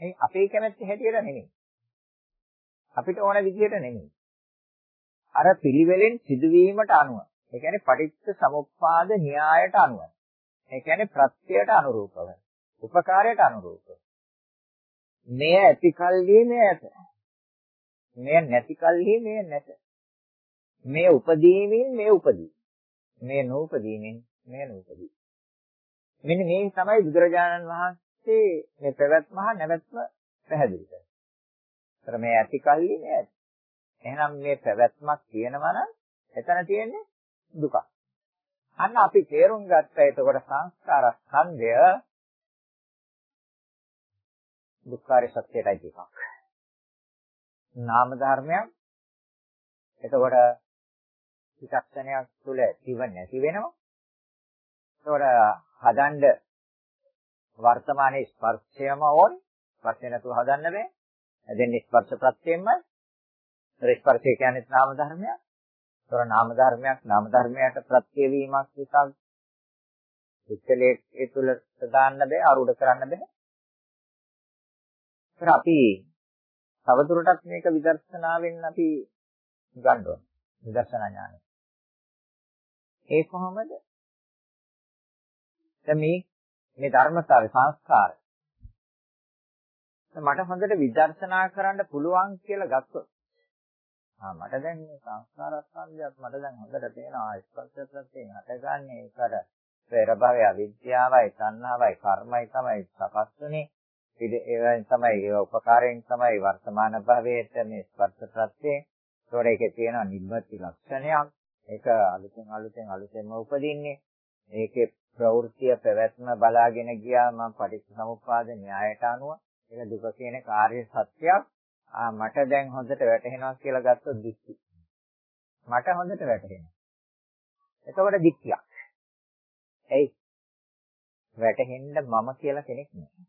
මේ අපේ කැමැත්ත හැටියට නෙමෙයි. අපිට ඕන විදිහට නෙමෙයි. අර පිළිවෙලෙන් සිදුවීමට අනුව. ඒ කියන්නේ පටිච්ච සමුප්පාද න්‍යායට අනුව. ඒ කියන්නේ ප්‍රත්‍යයට අනුරූපව. උපකාරයට අනුරූපව. මෙය ඇති කල්හි මෙය ඇත. මෙය නැති කල්හි මෙය නැත. මේ උපදීමින් මේ උපදී. මේ නූපදීමින් මේ නූපදී. මෙන්න මේ තමයි බුදුරජාණන් වහන්සේ මේ පැවැත්ම හා නැවැත්ම පැහැදිලි කරන්නේ. ඒතර මේ ඇති කල්ලි මේ ඇති. එහෙනම් මේ පැවැත්මක් තියෙනවා නම් එතන තියෙන්නේ දුක. අන්න අපි තේරුම් ගත්ත එතකොට සංස්කාර ස්කන්ධය දුක්ඛාරය සත්‍යයටයි එකක්. නාම ධර්මයක්. එතකොට චිත්තක්ෂණයක් තුළ ඉව නැති වෙනවා. එතකොට හදන්න වර්තමානයේ ස්පර්ශයම ඕනේ. ස්පර්ශය නැතුව හදන්න බෑ. දෙන්නේ ස්පර්ශ ප්‍රත්‍යයෙන්මයි. ඒ ස්පර්ශය කියන්නේ නාම ධර්මයක්. ඒතර නාම ධර්මයක් නාම ධර්මයට ප්‍රත්‍ය වීමක් නිසා ඉතලේ ඒ තුල දාන්න බෑ අරුඩ කරන්න බෑ. ඒතර අපි තවදුරටත් මේක විදර්ශනාවෙන් අපි ගන්න ඕනේ. විදර්ශනා ඥානය. ඒ කොහොමද? දැන් මේ මේ ධර්මතාවය සංස්කාර. මට හොඳට විදර්ශනා කරන්න පුළුවන් කියලා ගත්තොත් ආ මට දැන් මේ සංස්කාර ස්කන්ධයත් මට දැන් හොඳට තේනවා ස්පර්ශ ප්‍රත්‍යයෙන් හටගන්නේ ඒකට. පෙර භවය අවිද්‍යාවයි තණ්හාවයි කර්මයි තමයි සකස්ුනේ ඉතින් ඒවෙන් තමයි ඒ උපකාරයෙන් තමයි වර්තමාන භවයේට මේ ස්පර්ශ ප්‍රත්‍යයෙන්. ඒතකොට ඒකේ තියෙන නිබ්බති ලක්ෂණයක්. ඒක අලුතෙන් අලුතෙන් අලුතෙන්ම උපදින්නේ. ඒකේ ප්‍රවෘත්තිය පැවැත්ම බලාගෙන ගියා මම පටිච්චසමුප්පාද න්‍යායට අනුව. ඒක දුක කියන කාර්ය සත්‍යයක්. ආ මට දැන් හොඳට වැටහෙනවා කියලා ගත්තොත් දික්ටි මට හොඳට වැටහෙනවා. එතකොට දික්තියක් එයි. වැටහෙන්න මම කියලා කෙනෙක් නෑ.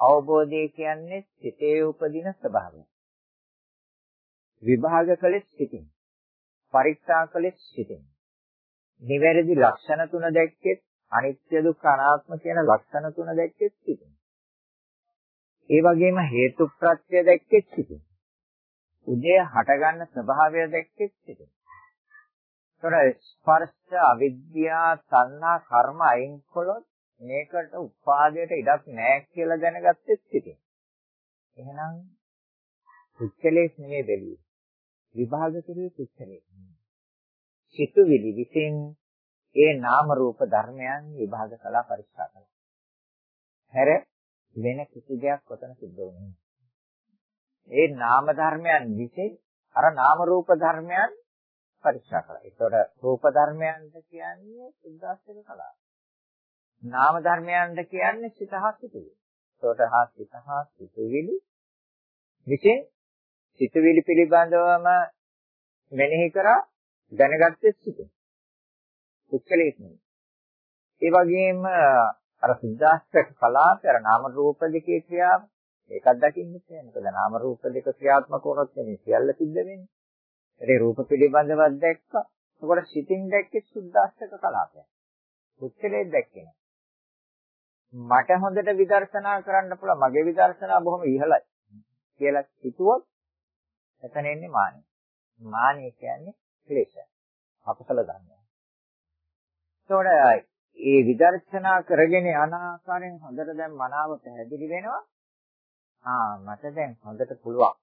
අවබෝධය කියන්නේ සිතේ උපදින ස්වභාවය. විභාග කළේ සිතින්. පරීක්ෂා කළේ සිතින්. නිවැරදි ලක්ෂණ තුන දැක්කෙත් අනිත්‍ය දුක්ඛ අනාත්ම කියන ලක්ෂණ තුන දැක්කෙත් සිටින්. ඒ වගේම හේතු ප්‍රත්‍ය දැක්කෙත් සිටින්. උදේ හටගන්න ස්වභාවය දැක්කෙත් සිටින්. ඒතර ස්පර්ශ අවිද්‍යා සංනා කර්ම අයින් කළොත් මේකට උපාදයට ඉඩක් නැහැ කියලා දැනගත්තෙත් සිටින්. එහෙනම් පුච්චලේස් නෙමෙයි බැලුවේ. විභාග කෙරේ පුච්චලේස්. සිතුවිලි විසින් ඒ නාම රූප ධර්මයන් විභාග කළා පරික්ෂා කළා. හැර වෙන කිසි දෙයක් කොතන සිද්ධ වුණේ ඒ නාම ධර්මයන් විසින් අර නාම රූප ධර්මයන් පරික්ෂා කළා. ඒතකොට රූප ධර්මයන්ද කියන්නේ සුද්දාස්තික කලාව. නාම ධර්මයන්ද කියන්නේ සිතහා සිතුවිලි. ඒතකොට හා සිතහා සිතුවිලි විසින් සිතුවිලි පිළිබඳවම මෙනෙහි කරා දැනගත්තේ සිත. උච්චලේක් නෙමෙයි. ඒ වගේම අර සිද්ධාස්තක කලාප අර නාම රූප දෙකේ ක්‍රියාව ඒකත් දකින්න ඕනේ. මොකද නාම රූප දෙක ක්‍රියාත්මක වුණොත් මේ සියල්ල සිද්ධ වෙන්නේ. ඒ රූප පිළිබඳව දැක්කා. එතකොට සිතින් දැක්කේ සුද්ධාස්තක කලාපය. උච්චලේ දැක්කේ මට හොඳට විදර්ශනා කරන්න පුළුවන්. මගේ විදර්ශනා බොහොම ඉහළයි කියලා හිතුවොත් එතන එන්නේ මානෙ. මානෙ කියන්නේ ක්ලේශය. අකුසල ධර්මය. ඒතකොට ඒ විදර්ශනා කරගෙන යන ආකාරයෙන් හොඳට දැන් මනාව පැහැදිලි වෙනවා. ආ මට දැන් හොඳට පුළුවන්.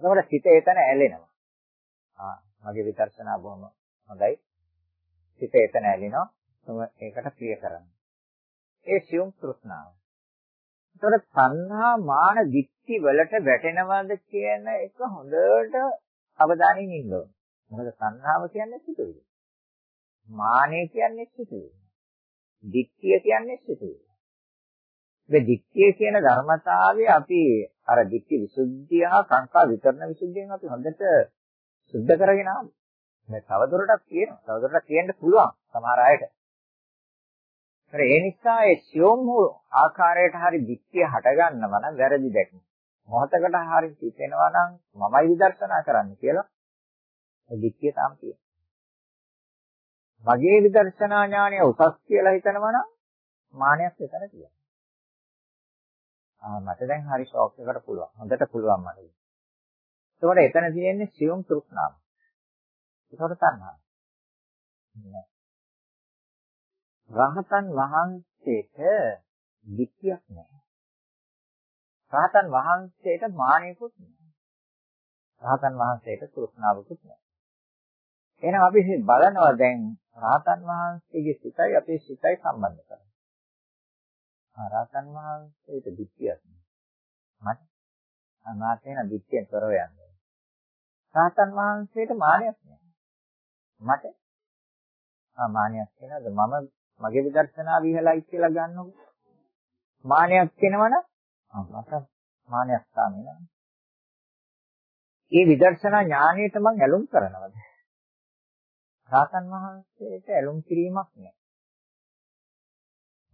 එතකොට සිත එතන ඇලෙනවා. ආ මගේ විදර්ශනා බොහොම හොඳයි. සිත එතන ඇලෙනවා. මම ඒකට ප්‍රිය කරනවා. ඒ සියුම් තෘෂ්ණාව. එතකොට සංහා මාන දික්ටි වලට වැටෙනවද කියන එක හොඳට අවධානයෙන් ඉන්න ඕනේ. මොකද සංහාව කියන්නේ සිතුවිලි. මානය කියන්නේ සිතුවිලි. දික්තිය කියන්නේ සිතුවිලි. මේ දික්තිය කියන ධර්මතාවය අපි අර දික්ති විසුද්ධිය හා සංකා විතරණ විසුද්ධියෙන් අපි හොඳට සුද්ධ කරගෙන ආවා. මේ තවදුරටත් කියනවා. තවදුරටත් කියන්න පුළුවන් සමහර අයට. ඒතර ඒ නිසා ඒ සියොම් වූ ආකාරයට හරි දික්තිය හටගන්නවා නම් වැරදි දැක්ම. මොහතකට හරි හිතෙනවා නම් මමයි විදර්ශනා කරන්න කියලා ඒ දික්තිය තාම තියෙනවා. මගේ විදර්ශනා ඥානය උසස් කියලා හිතනවා නම් මානයක් එතන තියෙනවා. ආ මට දැන් හරි ෂොක් එකකට පුළුවන්. හොඳට පුළුවන් මට. ඒකෝට එතන තියෙන්නේ සියුම් තෘෂ්ණාව. ඒකට තණ්හා. නෑ. රහතන් වහන්සේට වික්තියක් නෑ. රහතන් වහන්සේට මානෙකුත් නෑ. රහතන් වහන්සේට තෘෂ්ණාවකුත් නෑ. එහෙනම් අපි බලනවා දැන් රහතන් වහන්සේගේ සිතයි අපේ සිතයි සම්බන්ධ කරන්නේ. ආ රහතන් වහන්සේට දික්තියක් මට අනාතේන දික්තියෙන් තොරව යන්නේ. රහතන් වහන්සේට මානයක් නෑ. මට ආ මානයක් වෙනවද මම මගේ විදර්ශනා විහලයි කියලා ගන්නකො. මානයක් වෙනවනම් ආ මට මානයක් තාම නෑ. ඒ විදර්ශනා ඥාණයට මං ඇලුම් කරනවද? රාතන් වහන්සේට ඇලුම් කිරීමක් නෑ.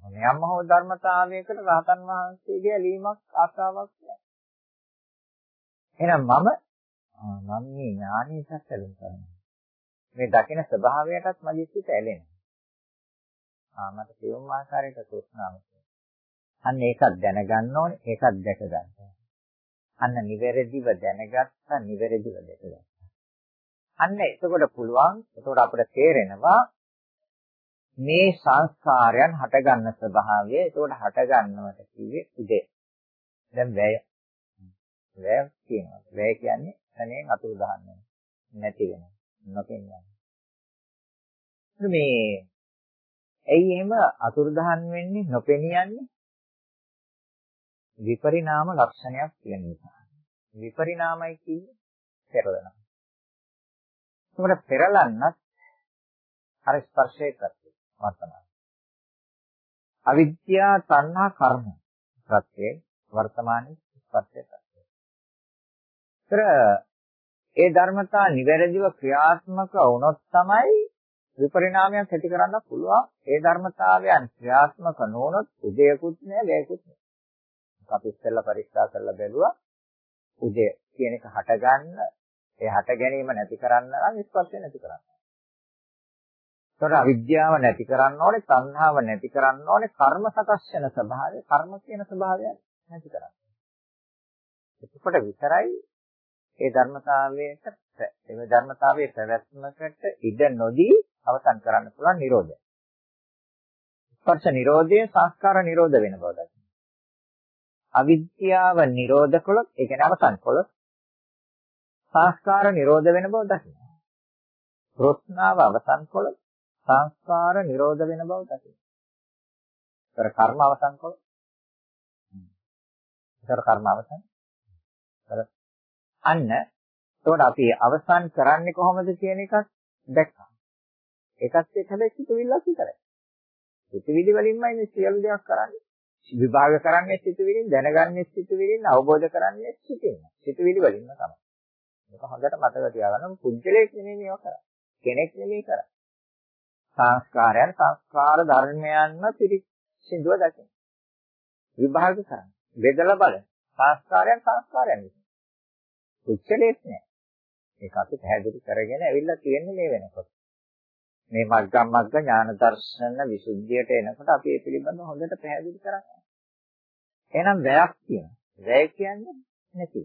මොනියම්ම හෝ ධර්මතාවයකට රාතන් වහන්සේගේ ඇලීමක් ආසාවක් නෑ. එහෙනම් මම මම මේ ඥානීසත් ඇලුම් කරනවා. මේ දකින ස්වභාවයටත් මගේ සිත ඇලෙනවා. ආ මට සියුම් ආකාරයකට තෘෂ්ණාවක්. අන්න ඒකත් දැනගන්න ඕනේ, ඒකත් දැක ගන්න ඕනේ. අන්න නිවැරදිව දැනගත්තා, නිවැරදිව දැකගත්තා. අන්න එතකොට පුළුවන් එතකොට අපිට තේරෙනවා මේ සංස්කාරයන් හටගන්න ස්වභාවය එතකොට හටගන්නවට කිව්වේ උදේ. දැන් වැය. වැය කියනවා. වැය කියන්නේ තනියෙන් අතුරු දහන්න නැති වෙනවා. නොපෙන්නේ. මේ ඇයි එහෙම අතුරු දහන් වෙන්නේ නොපෙනියන්නේ? විපරිණාම ලක්ෂණයක් තියෙන නිසා. විපරිණාමයි කියන්නේ පෙරලනවා. ඒකට පෙරලන්නත් අර ස්පර්ශයේ ප්‍රත්‍ය වර්තමාන. අවිද්‍යා තණ්හා කර්ම ප්‍රත්‍ය වර්තමානයේ ස්පර්ශයේ ප්‍රත්‍ය. ඒතර ඒ ධර්මතා නිවැරදිව ක්‍රියාත්මක වුණොත් තමයි විපරිණාමයක් ඇති කරන්න පුළුවන්. ඒ ධර්මතාවයන් ක්‍රියාත්මක නොවුනොත් උදයකුත් නෑ වැයකුත් නෑ. අපි ඉස්සෙල්ලා පරීක්ෂා කරලා බැලුවා උදය කියන එක හටගන්න ඒ හට ගැනීම නැති කරන්න නම් ස්පර්ශය නැති කරන්න. ඒතකොට අවිද්‍යාව නැති කරන්න ඕනේ, සංහාව නැති කරන්න ඕනේ, කර්ම සකස් වෙන ස්වභාවය, කර්ම කියන ස්වභාවය නැති කරන්න. එතකොට විතරයි ඒ ධර්මතාවයට ඒ ධර්මතාවයේ පැවැත්මකට ඉඩ නොදී අවසන් කරන්න පුළුවන් Nirodha. ස්පර්ශ Nirodha සංස්කාර Nirodha වෙන බව දකින්න. අවිද්‍යාව Nirodha කළොත් ඒ කියන්නේ අවසන් කළොත් සංස්කාර නිරෝධ වෙන බව දකිනවා. ප්‍රඥාව අවසන් කළොත් සංස්කාර නිරෝධ වෙන බව දකින්න. ඒතර කර්ම අවසන් කළොත් ඒතර කර්ම අවසන්. ඒතර අන්න එතකොට අපි අවසන් කරන්නේ කොහොමද කියන එකක් දැක්කා. ඒකත් එක්ක හැබැයි සිතුවිල්ලක් විතරයි. සිතුවිලි වලින්මයි මේ සියලු දේවල් කරන්නේ. විභාග කරන්නේ සිතුවිලින්, දැනගන්නේ සිතුවිලින්, අවබෝධ කරන්නේ සිතින්. සිතුවිලි වලින්ම තමයි. මේක හොඳට මතක තියාගන්න පුද්ගලයෙක් නෙමෙයි මේක කරන්නේ. කෙනෙක් නෙමෙයි කරන්නේ. සංස්කාරයන් සංස්කාර ධර්මයන්ම පිරිසිදුව දකින්න. විභාග කරන්න. බෙදලා බලන්න. සංස්කාරයන් සංස්කාරයන් විසින්. පුද්ගලයෙක් නෑ. ඒක අපි පැහැදිලි කරගෙන ඇවිල්ලා තියෙන්නේ මේ වෙනකොට. මේ මග්ගම් මග්ග ඥාන දර්ශන විසුද්ධියට එනකොට අපි ඒ පිළිබඳව හොඳට පැහැදිලි කරගන්නවා. එහෙනම් වැයක් තියෙනවා. වැය කියන්නේ නැති.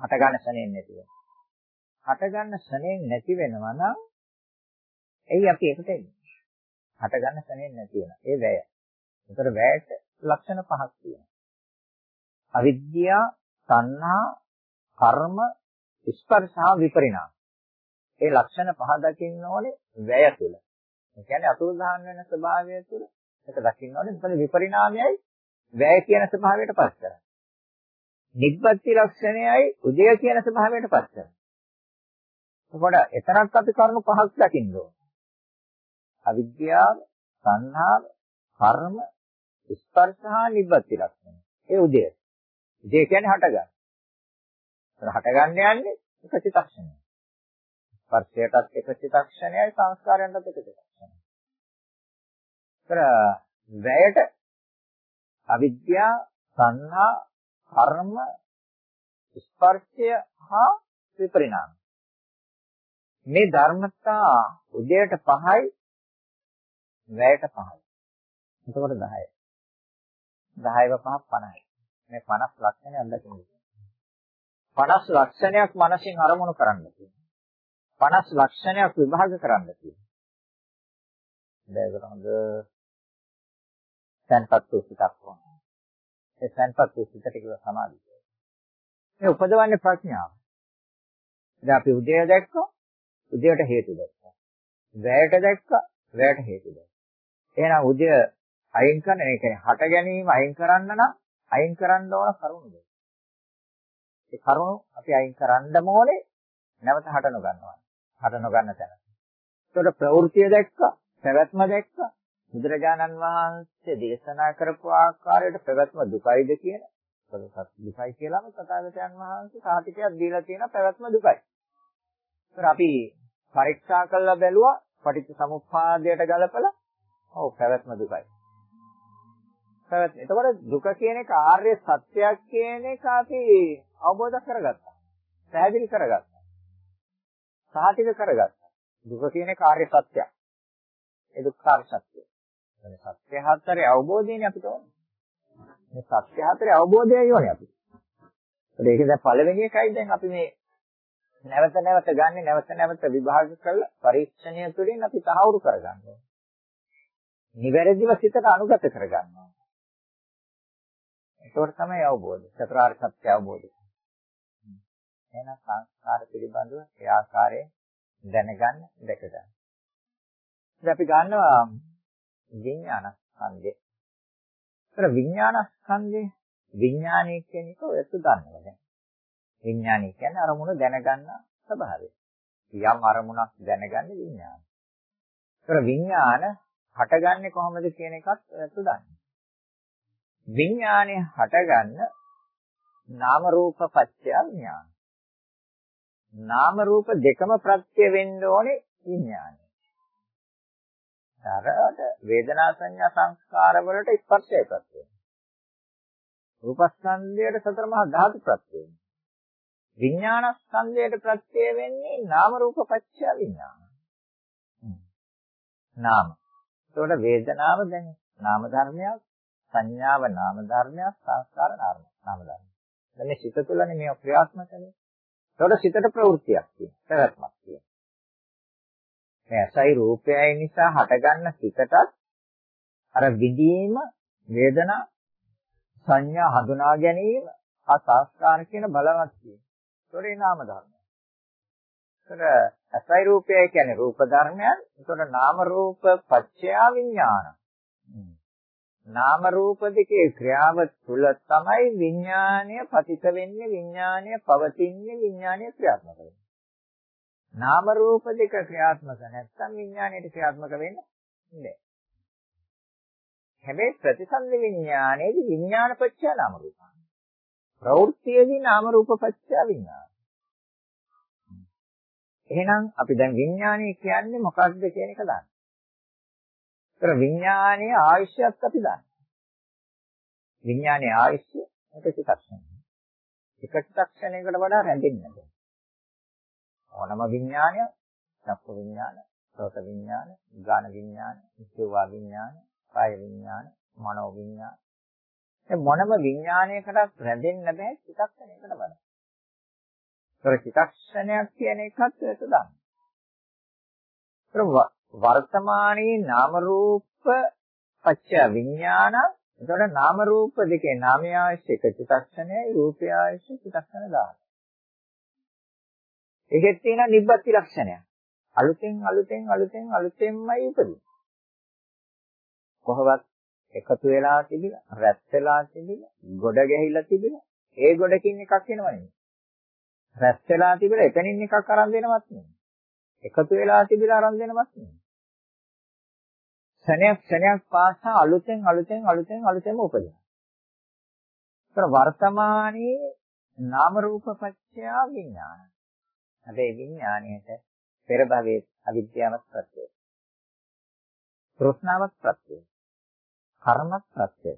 හට ගන්න ශරණෙන් නැති වෙනවා. හට ගන්න ශරණෙන් නැති වෙනවා නම් එයි අපි එකට එන්නේ. හට ගන්න ශරණෙන් නැති වෙනවා. ඒ වැය. ඒතර වැයට ලක්ෂණ පහක් තියෙනවා. අවිද්‍යාව, සංහා, කර්ම, ස්පර්ශා විපරිණාම. ඒ ලක්ෂණ පහ දකින්න ඕනේ වැය තුල. ඒ කියන්නේ අතුරුදහන් වෙන ස්වභාවය තුල ඒක දකින්න ඕනේ. මොකද විපරිණාමයයි වැය කියන ස්වභාවයට පස් කරන්නේ. නිබ්බති ලක්ෂණයයි උදය කියන ස්වභාවයට පස් කරන්නේ. එතකොට එතරම් අපි කරුණු පහක් දකින්න ඕනේ. අවිද්‍යාව, සංහාව, කර්ම, ස්පර්ශහා නිබ්බති ලක්ෂණ. ඒ උදය. උදය කියන්නේ හටගන්න. හටගන්න යන්නේ එක චිත්තක්ෂණය. ස්පර්ශයටත් එක චිත්තක්ෂණයයි සංස්කාරයන්ටත් එක චිත්තක්ෂණයයි. ඒතර වැයට අවිද්‍යා, සංහා, කර්ම, ස්පර්ශය හා විපරිණාම. මේ ධර්මතා උදයට 5යි වැයට 5යි. එතකොට 10යි. 10ව 5ක් 50යි. මේ 50 ලක්ෂණයක් අඳකින්න. 50 ලක්ෂණයක් මනසින් අරමුණු කරන්න තියෙනවා. 50 ලක්ෂණයක් විභාග කරන්න තියෙනවා. දැන් හොඳ සන්පත් වූ සිතක් වුණා. ඒ සන්පත් වූ සිතට කියව සමාධිය. මේ උපදවන්නේ ප්‍රඥාව. දැන් අපි උදේ දැක්කා උදේට හේතු දැක්කා. වැයට දැක්කා වැයට හේතු දැක්කා. එහෙනම් උදේ අයින් කරන ඒ කියන්නේ හට ගැනීම අයින් කරන්න නම් අයින් කරන්න ඕන කරුණු දෙක. ඒ කරුණු අපි අයින් කරන්න ඕනේ නැවත හට නොගන්නවා. හට නොගන්න තැන. ඒකට ප්‍රවෘත්තිය දැක්කා, පැවැත්ම දැක්කා. බුදුරජාණන් වහන්සේ දේශනා කරපු ආකාරයට පැවැත්ම දුකයිද කියන දුකයි කියලාම තථාගතයන් වහන්සේ සාහිතිකයක් දීලා තියෙන පැවැත්ම දුකයි. ඒතර අපි පරීක්ෂා කරලා බැලුවා පටිච්ච සමුප්පාදයට ගලපලා ඔව් පැවැත්ම දුකයි. පැවැත්ම. එතකොට දුක කියන එක ආර්ය සත්‍යයක් කියන එක අපි අවබෝධ කරගත්තා. පැහැදිලි කරගත්තා. සාහිතික කරගත්තා. දුක කියන කාර්ය සත්‍යයක්. ඒ දුක්ඛාර සත්‍යය. මේ සත්‍ය හතරේ අවබෝධයනේ අපිට ඕනේ. මේ සත්‍ය හතරේ අවබෝධයයි ඕනේ අපිට. ඒක දැන් පළවෙනි එකයි දැන් අපි මේ නැවත නැවත ගන්න නැවත නැවත විභාග කරලා පරීක්ෂණය තුළින් අපි තහවුරු කරගන්නවා. නිවැරදිව සිතට අනුගත කරගන්නවා. ඒකෝට තමයි අවබෝධය. චතුරාර්ය සත්‍ය අවබෝධය. එහෙනම් සංස්කාර පිළිබඳව ඒ ආකාරයෙන් දැනගන්න, දැක ගන්න. ඉතින් අපි ගන්නවා විඥානස්කන්ධය. ඒතර විඥානස්කන්ධය විඥානය කියන එක ඔයත් දන්නවා දැන්. විඥානය කියන්නේ අරමුණ දැනගන්න ස්වභාවය. යම් අරමුණක් දැනගන්න විඥාන. ඒතර විඥාන හටගන්නේ කොහොමද කියන එකත් ඔයත් දන්නවා. විඥානය හටගන්න නාම රූප පත්‍ය විඥාන. නාම රූප දෙකම ප්‍රත්‍ය වෙන්න ඕනේ විඥානය. අරට වේදනා සංඥා සංස්කාර වලට ස්පර්ශය ප්‍රත්‍ය වෙනවා. රූපස්කන්ධයට සතර මහා ධාතු ප්‍රත්‍ය වෙනවා. විඥානස්කන්ධයට ප්‍රත්‍ය වෙන්නේ නාම රූප පත්‍ය විඥාන. නාම. ඒකට වේදනාව දැන් නාම ධර්මයක්, සංඥාව නාම ධර්මයක්, සංස්කාර නාම නාම ධර්මයක්. දැන් මේ සිත තුළනේ මේ ක්‍රියාත්මක වෙන්නේ. ඒකට සිතට ප්‍රවෘත්තියක් තියෙනවා, පැවැත්මක් තියෙනවා. මේ ඇසයි රූපයයි නිසා හටගන්න සිතටත් අර විදීම වේදනා සංඥා හඳුනා ගැනීම ආ සංස්කාර කියන බලවත් තියෙනවා. ඒතරේ නාම ධර්ම. ඒතර අසයි රූපය කියන්නේ රූප ධර්මයන්. ඒතර නාම රූප පත්‍ය විඥාන. නාම රූප දෙකේ ක්‍රියාව තුළ තමයි විඥානය පතිත වෙන්නේ විඥානය පවතින්නේ විඥානය ක්‍රියාත්මක වෙන්නේ. නාම රූප දෙක ක්‍රියාත්මක නැත්නම් විඥානයට ක්‍රියාත්මක වෙන්නේ නැහැ. හැබැයි ප්‍රතිසන්දි විඥානයේදී විඥාන පත්‍ය නාම රූප. ප්‍රවෘත්තියේදී නාම රූප පත්‍ය විඥාන. එහෙනම් අපි දැන් විඥානය කියන්නේ මොකක්ද කියන එක දන්න. ඒතර විඥානයේ ආයශ්‍යත් අපි දන්න. විඥානයේ ආයශ්‍ය එක චිත්තක්ෂණය. එක චිත්තක්ෂණයකට වඩා රැඳෙන්නේ නැහැ. ඕනම විඥානය, චක්ක විඥාන, සෝත විඥාන, ගාන විඥාන, ඉස්සෝවා විඥාන, කාය විඥාන, මනෝ විඥාන. මේ මොනම විඥානයකටත් රැඳෙන්න බෑ චිත්තක්ෂණයකට වඩා. ඒතර චිත්තක්ෂණයක් කියන එකත් ඒක දාන්න. ඒතර වර්තමානයේ නාම රූප පච්ච විඥාන එතකොට නාම රූප දෙකේ නාමය අවශ්‍ය එක චිත්තක්ෂණයයි රූපය අවශ්‍ය චිත්තක්ෂණ 10. ඒකෙත් තියෙන නිබ්බති ලක්ෂණයක්. අලුතෙන් අලුතෙන් අලුතෙන් අලුතෙන්මයි උපදින්නේ. කොහොමවත් එකතු වෙලා තිබිලා, රැස් වෙලා තිබිලා, ගොඩ ගැහිලා තිබිලා, ඒ ගොඩකින් එකක් එනවා නෙමෙයි. රැස් වෙලා තිබිලා එතනින් එකක් අරන් දෙනවත් නෙමෙයි. එකතු වෙලා තිබිලා අරන් දෙනවත් නෙමෙයි. ක්ෂණයක් ක්ෂණයක් පාසා අලුතෙන් අලුතෙන් අලුතෙන් අලුතෙන්ම උපදිනවා. ඒතර වර්තමානයේ නාම රූප පත්‍ය විඥාන. හැබැයි විඥාණයට පෙර භවයේ අවිද්‍යාවක් ප්‍රත්‍යය. තෘෂ්ණාවක් ප්‍රත්‍යය. කර්මක් ප්‍රත්‍යය.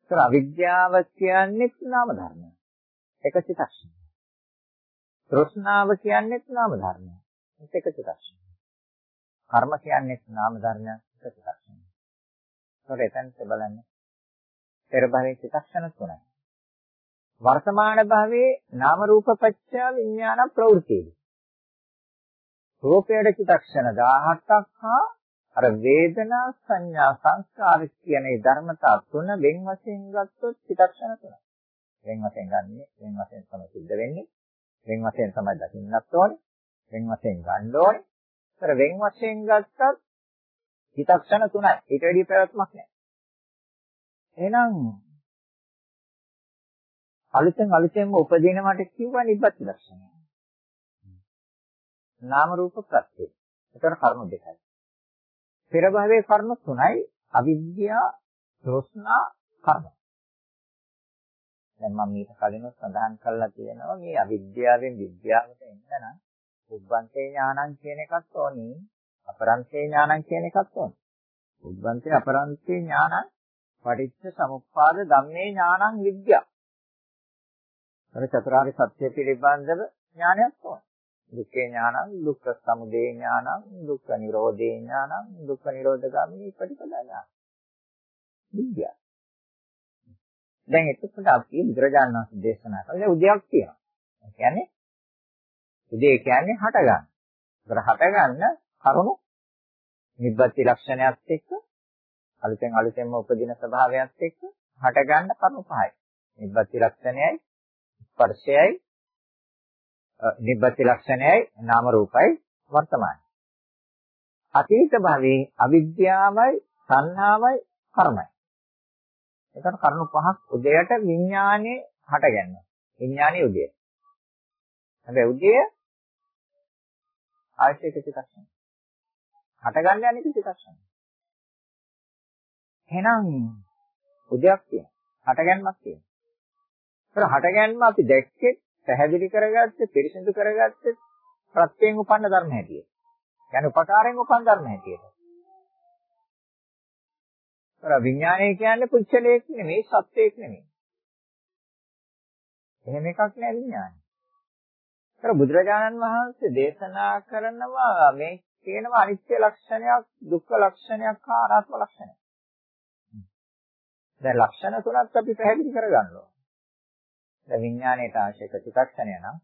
ඒතර අවිද්‍යාව කියන්නේ නාම ධර්ම. එක චිත්තක්ෂණ. තෘෂ්ණාව කියන්නේ නාම ධර්ම. එක චිත්තක්ෂණ. කර්ම කියන්නේ නාම ධර්ම එක චිත්තක්ෂණ. ඒකට එතනත් බලන්න. පෙර භවයේ චිත්තක්ෂණ තුනයි. වර්තමාන භවයේ නාම රූප පත්‍ය විඥාන ප්‍රවෘත්තිය. රූපයේ චිත්තක්ෂණ 17ක් හා අර වේදනා සංඥා සංස්කාර කියන මේ ධර්මතා තුන වෙන් වශයෙන් ගත්තොත් චිත්තක්ෂණ තුනයි. වෙන් වශයෙන් ගන්නෙ වෙන් වශයෙන් තමයි සිද්ධ වෙන්නේ. වෙන් වශයෙන් තමයි දකින්නත් ඕනේ. වෙන් වශයෙන් ගන්න ඕනේ. ඒතර වෙන් වශයෙන් ගත්තත් චිත්තක්ෂණ තුනයි. ඊට වැඩි ප්‍රයත්නක් නැහැ. එහෙනම් අලුතෙන් අලුතෙන්ම උපදිනවට කිව්වා නිබ්බති ලක්ෂණය. නාම රූප ප්‍රත්‍ය. ඒතර කර්ම දෙකයි. පෙර භවයේ කර්ම තුනයි අවිද්‍යා, තෘෂ්ණා, කර්ම. දැන් මම ඊට කලින් සඳහන් කළා තියෙනවා මේ අවිද්‍යාවෙන් විද්‍යාවට එන්න නම් උබ්බන්තේ ඥානං කියන එකත් ඕනි අපරන්තේ ඥානං කියන එකත් ඕනි උබ්බන්තේ අපරන්තේ ඥානං පටිච්ච සමුප්පාද ධම්මේ ඥානං විද්‍යා අර චතුරාර්ය සත්‍ය පිළිබඳව ඥානයක් ඕනි දුක්ඛේ ඥානං දුක්ඛ සමුදය ඥානං දුක්ඛ නිරෝධේ ඥානං දුක්ඛ නිරෝධගාමී ප්‍රතිපදා ඥානං විද්‍යා දැන් එතකොට අපි බුදුරජාණන් වහන්සේ දේශනා කළේ උදයක් තියෙනවා. ඒ කියන්නේ උදේ කියන්නේ හට ගන්න. ඒතර හට ගන්න කරුණු නිබ්බති ලක්ෂණයත් එක්ක අලුතෙන් අලුතෙන්ම උපදින ස්වභාවයත් එක්ක හට ගන්න කරුණු පහයි. නිබ්බති ලක්ෂණයයි ස්පර්ශයයි නිබ්බති ලක්ෂණයයි නාම රූපයි වර්තමානයි. අතීත භවයේ අවිද්‍යාවයි සංහාවයි කර්මයි. එතකොට කරුණු පහක් උදයට විඥානේ හටගන්නවා. විඥානේ උදය. හැබැයි උදය ආශ්‍රිත චිත්තක්ෂණ. හටගන්න යන්නේ චිත්තක්ෂණ. එහෙනම් උදයක් තියෙනවා. හටගන්මක් තියෙනවා. ඒතර හටගන්ම අපි දැක්කේ පැහැදිලි කරගත්තේ පිරිසිදු කරගත්තේ ප්‍රත්‍යයෙන් උපන්න ධර්ම හැටියට. يعني උපකාරයෙන් උපන් ධර්ම හැටියට. අර විඥානය කියන්නේ පුච්චලයක් නෙමෙයි සත්‍යයක් නෙමෙයි. එහෙම එකක් නෑ විඥානය. අර බුදුරජාණන් වහන්සේ දේශනා කරනවා මේ කියනවා අනිත්‍ය ලක්ෂණයක්, දුක්ඛ ලක්ෂණයක් හා අනාත්ම ලක්ෂණයක්. දැන් ලක්ෂණ තුනක් අපි පැහැදිලි කරගන්නවා. දැන් විඥාණයට අවශ්‍ය ප්‍රතික්ෂණය නම්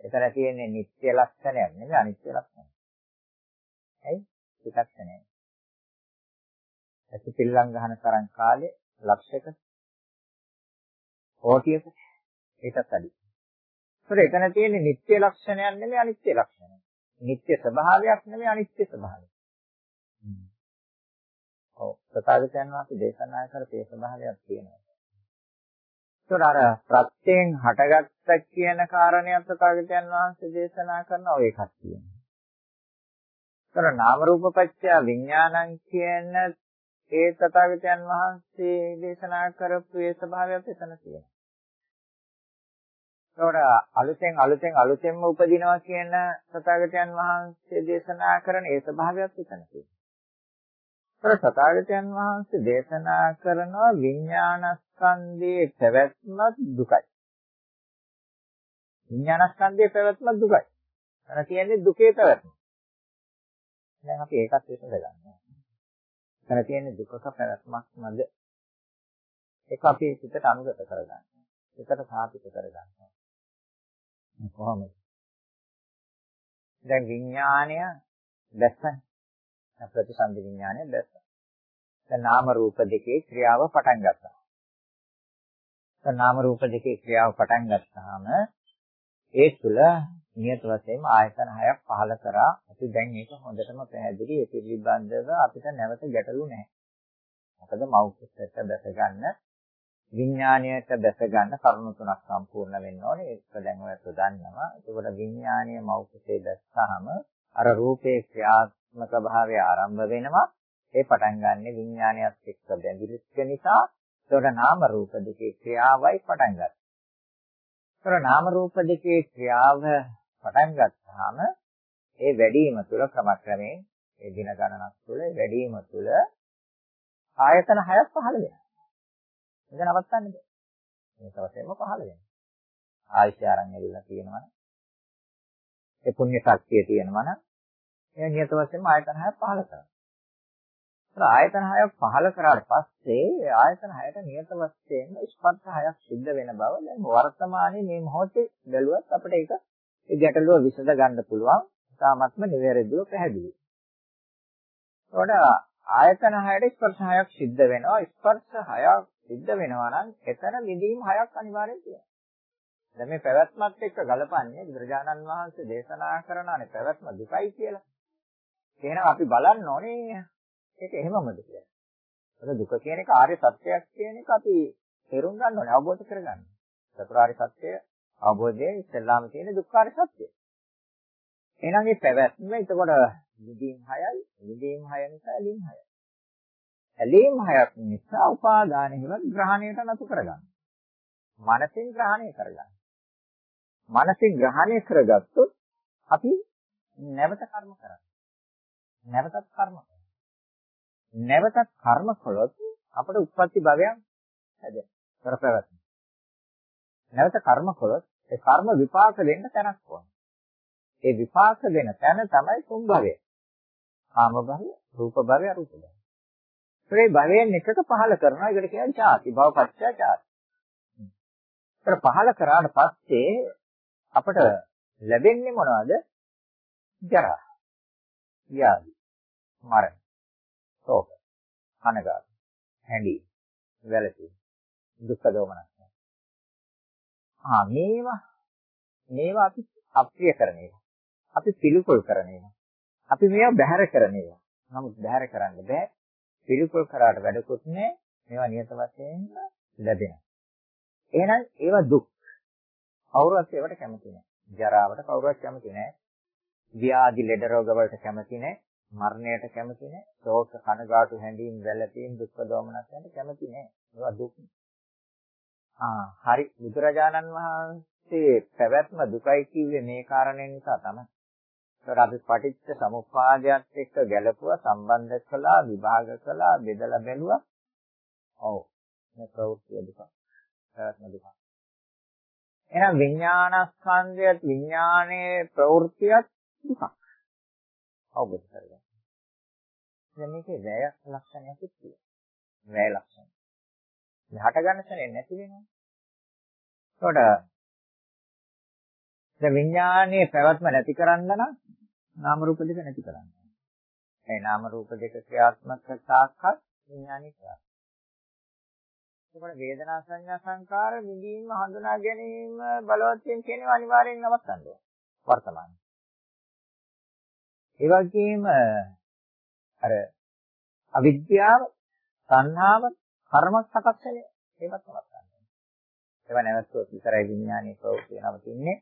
එතන තියෙන්නේ නිත්‍ය ලක්ෂණයක් නෙමෙයි අනිත්‍ය ලක්ෂණය. ඇයි? ප්‍රතික්ෂණය. ඇති පිල්ලම් ගහන තරම් කාලේ ලක්ෂයක කෝටියක ඊටත් අඩි. ඒතර එතන තියෙන්නේ නිත්‍ය ලක්ෂණයක් නෙමෙයි අනිත්‍ය ලක්ෂණයක්. නිත්‍ය ස්වභාවයක් නෙමෙයි අනිත්‍ය ස්වභාවයක්. ඔව් සතාගතයන් වහන්සේ දේශනා කරපු ස්වභාවයක් තියෙනවා. ඒතර අර ප්‍රත්‍යයෙන් හටගත්ත කියන කාරණයක් සතාගතයන් වහන්සේ දේශනා කරන ඔය එකක් තියෙනවා. ඒතර නාම රූප පත්‍ය විඥානං කියන ඒ තථාගතයන් වහන්සේ දේශනා කරපු ඒ ස්වභාවයත් එතන තියෙනවා. ඒකට අලුතෙන් අලුතෙන් අලුතෙන්ම උපදිනවා කියන තථාගතයන් වහන්සේ දේශනා කරන ඒ ස්වභාවයත් එතන තියෙනවා. ඒකට තථාගතයන් වහන්සේ දේශනා කරනවා විඥානස්කන්ධයේ පැවැත්මත් දුකයි. විඥානස්කන්ධයේ පැවැත්මත් දුකයි. අර කියන්නේ දුකේ පැවැත්ම. දැන් අපි ඒකත් විසඳ ගන්නවා. එතන තියෙන දුකක පැවැත්මක්මද ඒක අපි සිතට අනුගත කරගන්න. සිතට සාපිත කරගන්න. කොහොමද? දැන් විඥාණය දැස්සන ප්‍රතිසන්දි විඥාණය දැස්ස. දැන් නාම රූප දෙකේ ක්‍රියාව පටන් ගත්තා. දැන් නාම රූප දෙකේ ක්‍රියාව පටන් ගත්තාම ඒ තුල නියත වශයෙන්ම ආයතන හයක් පහල කරා අපි දැන් මේක හොඳටම පැහැදිලි ඒ පිළිබඳව අපිට නැවත ගැටලු නැහැ. මොකද මෞඛ්‍යයට දැස ගන්න විඥාණයට දැස ගන්න කරුණු තුනක් සම්පූර්ණ වෙන්න ඕනේ. ඒක දැන් ඔයත් දන්නවා. ඒකවල විඥාණය මෞඛ්‍යයේ දැස්සහම අර රූපේ ක්‍රියාත්මක භාවය ආරම්භ වෙනවා. ඒ පටන් ගන්න විඥාණයත් එක්ක බැඳිලිච්ච නිසා ඒකට නාම රූප දෙකේ ක්‍රියාවයි පටන් ගන්නවා. ඒතර නාම රූප දෙකේ ක්‍රියාව පටන් ගත්තාම ඒ වැඩිම තුල ක්‍රමක්‍රමයෙන් ඒ දින ගණනක් තුල වැඩිම තුල ආයතන හයක් පහළ වෙනවා. ඒක නවත්තන්න බෑ. මේක වශයෙන්ම පහළ වෙනවා. ආයශය ආරන් ඇවිල්ලා තියෙනවනේ. ඒ පුණ්‍ය ශක්තිය තියෙනවනේ. ඒ නියත වශයෙන්ම ආයතන හයක් පහළ කරනවා. ඒත් ආයතන හයක් පහළ කරාට පස්සේ ආයතන හයට නියත වශයෙන්ම ස්පර්ශ හයක් සිද්ධ වෙන බව දැන් වර්තමානයේ මේ මොහොතේ බැලුවත් අපිට ඒක ඒ ගැටලුව විසඳ ගන්න පුළුවන්. තාමත්ම නිවැරදිව පැහැදිලි. ඒකට ආයතන හයට ස්පර්ශ හයක් සිද්ධ වෙනවා. ස්පර්ශ හයක් සිද්ධ වෙනවා නම් එතන විදීම් හයක් අනිවාර්යෙන් තියෙනවා. දැන් මේ පැවැත්මත් එක්ක ගලපන්නේ බුදුරජාණන් වහන්සේ දේශනා කරනානේ පැවැත්ම දුකයි කියලා. එහෙනම් අපි බලන්න ඕනේ ඒක එහෙමමද කියලා. ඒක දුක කියන එක ආර්ය සත්‍යයක් කියන එක අපි තේරුම් ගන්න ඕනේ අවබෝධ කරගන්න. චතුරාර්ය සත්‍යය අවබෝධයේ ඉස්සෙල්ලාම තියෙන දුක්ඛාර සත්‍යය. එහෙනම් මේ පැවැත්ම එතකොට විදීම් 6යි විදීම් 6 නිසා ඇලීම් 6යි. ඇලීම් 6ක් නිසා උපාදාන හිවත් ග්‍රහණයට නතු කරගන්න. මනසින් ග්‍රහණය කරගන්න. මනසින් ග්‍රහණය කරගත්තොත් අපි නැවත කර්ම කරන්නේ. නැවතත් කර්ම නැවතත් කර්ම කළොත් අපට උත්පත්ති භවයක් හැදෙනවා. කරපැවැත්ම. නැවත කර්ම කළොත් ඒ කර්ම විපාක දෙන්න තැනක් ඕන. ඒ විපාක දෙන තැන තමයි තුන් භවය. කාම භවය, රූප භවය, අරූප භවය. ඒ භවයෙන් එකක පහල කරනවා. ඒකට කියන්නේ ඡාති භව පත්‍ය ඡාති. ඒතර පහල කරාට පස්සේ අපට ලැබෙන්නේ මොනවද? ජරා, ව්‍යාධි, මරණ, ශෝක, අනගාත, හැඬි, වැළපීම, දුක්ඛ දෝමනස්. ආ මේවා මේවා අපි අප්‍රිය කරන ඒවා. අපි පිළිකුල් කරන ඒවා. අපි මේවා බැහැර කරන ඒවා. නමුත් බැහැර කරන්න බෑ. පිළිකුල් කරාට වැඩකුත් නෑ. මේවා නියත වශයෙන්ම ලැබෙනවා. එහෙනම් ඒවා දුක්. කවුරුවත් ඒවට කැමති නෑ. ජරාවට කවුරුවත් කැමති නෑ. ව්‍යාධි ලෙඩ රෝග වලට කැමති නෑ. මරණයට කැමති නෑ. ශෝක කනගාටු හැඬීම් වැළපීම් දුක්ඛ දෝමනස්යන්ට කැමති නෑ. ඒවා දුක්. ආ හරි බුදුරජාණන් වහන්සේ පැවැත්ම දුකයි කිව්වේ මේ කාරණේ නිසා තමයි. ඒකට අපි පටිච්ච සමුප්පාදයට එක්ක ගැලපුවා සම්බන්ධ කළා විභාග කළා බෙදලා බැලුවා. ඔව් මේ ප්‍රවෘත්ති දුක. පැවැත්ම දුක. එහෙනම් විඥානස්කන්ධයත් විඥානයේ ප්‍රවෘත්තියත් දුක. අවබෝධ කරගන්න. දැන් මේකේ වැය ලක්ෂණයක් තියෙනවා. වැය ලක්ෂණ. හට ගන්න ශරේ නැති වෙනවා. ඒකට දැන් විඥානයේ පැවැත්ම නැති කරන්න නම් නාම රූප දෙක නැති කරන්න. ඒ නාම රූප දෙක ක්‍රියාත්මක සාක්ෂාත් විඥානයේ ක්‍රියාත්මක. එතකොට වේදනා සංඥා සංකාර විඳීම හඳුනා ගැනීම බලවත් වෙන කෙනෙක් අනිවාර්යෙන් නවත්තන්න ඕන වර්තමානයේ. ඒ වගේම අර අවිද්‍යාව, සංහාව, කර්ම සකස්සය ඒවත් නවත්තන්න ඕන. ඒවා නැවතුනොත් විතරයි විඥානීය ප්‍රවෘත්ති නවතින්නේ.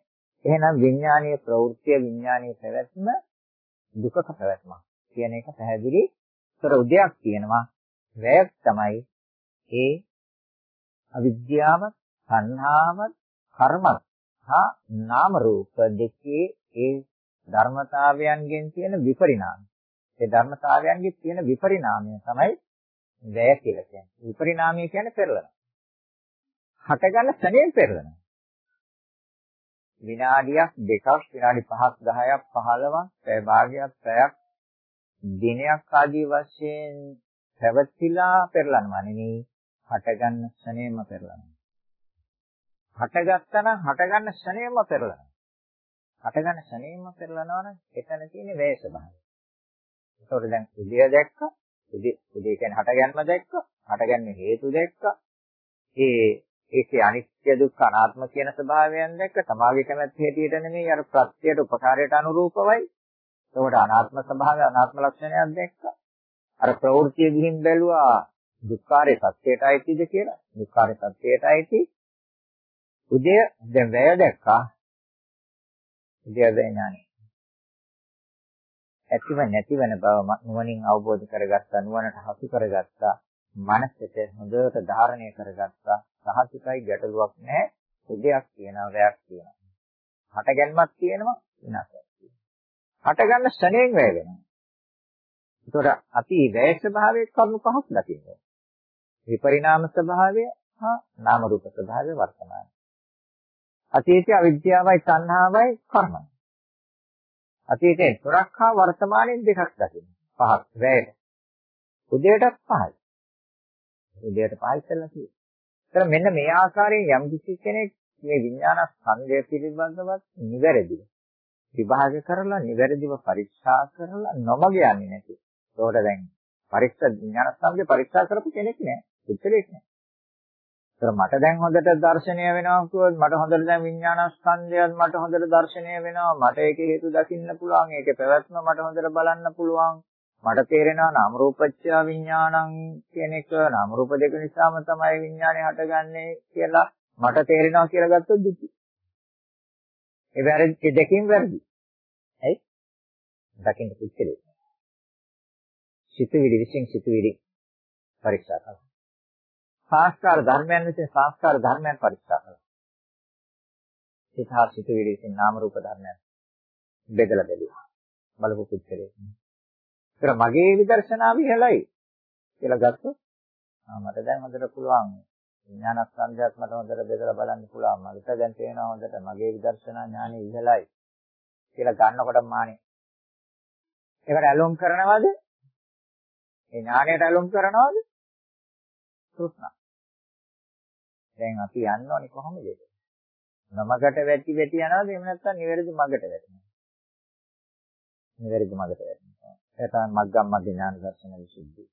එහෙනම් විඥානීය ප්‍රවෘත්ති විඥානීය පැවැත්ම දුකක පැවැත්මක් කියන එක පැහැදිලි කර උදයක් තියෙනවා. වැයක් තමයි ඒ අවිද්‍යාව, සංහාව, කර්මත් හා නාම රූප දෙකේ ඒ ධර්මතාවයන්ගෙන් තියෙන විපරිණාමය. ඒ ධර්මතාවයන්ගේ තියෙන විපරිණාමය තමයි වැය කියලා කියන්නේ. විපරිණාමය කියන්නේ පෙරලනවා. හටගන්න ශරණයෙන් පෙරලනවා. විනාඩියක් දෙකක් විනාඩි 5ක් 10ක් 15ක් පැය භාගයක් පැයක් දිනයක් ආදී වශයෙන් පැවතිලා පෙරලනවා නෙමෙයි හටගන්න ශරණයෙන්ම පෙරලනවා. හටගත්තා නම් හටගන්න ශරණයෙන්ම පෙරලනවා. හටගන්න ශරණයෙන්ම පෙරලනවා නම් එතන තියෙන වේ ස්වභාවය. ඒතකොට දැන් උදය දැක්ක උදේ උදේ කියන්නේ හටගන්ම දැක්ක හටගන්න හේතු දැක්ක ඒ ඒකේ අනිත්‍ය දුක්ඛ අනාත්ම කියන ස්වභාවයන් දැක්ක සමාගයේ කැමැත්ත හැටියට නෙමෙයි අර ප්‍රත්‍යයට උපකාරයට අනුරූපවයි. ඒකට අනාත්ම ස්වභාවය අනාත්ම ලක්ෂණයක් දැක්කා. අර ප්‍රවෘත්තිය ගිහින් බැලුවා දුක්ඛාරය සත්‍යයට අයිතිද කියලා. දුක්ඛාරය සත්‍යයට අයිති. උදය දැන් වැය දැක්කා. උදය ඥානෙ. ඇතිව නැතිවන බව නුවණින් අවබෝධ කරගත්තා නුවණට හසු කරගත්තා මනසට හොඳට ධාරණය කරගත්තා සහතිකයි ගැටලුවක් නැහැ උදයක් තියෙනවා වැයක් තියෙනවා. හටගැන්මක් තියෙනවා විනාශයක් තියෙනවා. හටගන්න ශරණයෙන් වැය වෙනවා. ඒතකොට අපි වැය ස්වභාවයේ කරුණු පහක් දකිනවා විපරිණාම ස්වභාවය හා නාම රූප ස්වභාවය වර්තමාන අතීතයේ අවිද්‍යාවයි තණ්හාවයි කර්මයි අතීතයේ තුනක් හා වර්තමානයේ දෙකක් දකින්න පහක් වැයට උදේටත් පහයි උදේට පහයි කියලා කියනවා ඒතර මෙන්න මේ ආකාරයෙන් යම් කිසි කෙනෙක් මේ විඥාන ස්කන්ධය පිළිබඳවත් නිවැරදිව විභාග කරලා නිවැරදිව පරීක්ෂා කරලා නොමග යන්නේ නැති. ඒකට දැන් පරීක්ෂා විඥාන ස්කන්ධය පරීක්ෂා කරපු කෙනෙක් නෑ. පුද්ගලෙක් නෑ. ඒතර මට දැන් හොඳට දර්ශනය වෙනවා කිව්වොත් මට හොඳට දැන් විඥාන ස්කන්ධයත් මට හොඳට දර්ශනය වෙනවා. මට ඒකේ හේතු දකින්න පුළුවන්. ඒකේ පැවැත්ම මට හොඳට බලන්න පුළුවන්. මට තේරෙනවා නාම රූපච්ඡ විඥානං කියන එක නාම රූප දෙක නිසාම තමයි විඥානය හටගන්නේ කියලා මට තේරෙනවා කියලා ගත්තොත් දුක. ඒ වැරදි ඒ දෙකෙන් වැරදි. ඇයි? දකින්න පුච්චලේ. සිතුවිලි විසින් සිතුවිලි පරීක්ෂා කරනවා. සංස්කාර ධර්මයන් විසින් සංස්කාර ධර්මයන් පරීක්ෂා කරනවා. සිතහා සිතුවිලි විසින් නාම රූප ධර්මයන් බෙදලා බැලුවා. බලපු පුච්චලේ. ඒතර මගේ විදර්ශනාව ඉහළයි කියලා ගත්තොත් මට දැන් හොඳට පුළුවන් විඥානස්කන්ධයත් මට හොඳට බෙදලා බලන්න පුළුවන් මට දැන් තේරෙනවා හොඳට මගේ විදර්ශනා ඥානෙ ඉහළයි කියලා ගන්නකොට මානේ ඒකට ඇලොම් කරනවද ඒ ඥානයට ඇලොම් කරනවද තෘෂ්ණා දැන් අපි යන්න ඕනේ කොහොමද? ඒක නමකට වැටි වැටි යනවාද එහෙම නැත්නම් නිවැරදි මගට වැටෙනවද නිවැරදි මගට වැටෙනවා. ඒ තමයි මග්ගම් මග්ග ඥාන දර්ශන විසුද්ධි.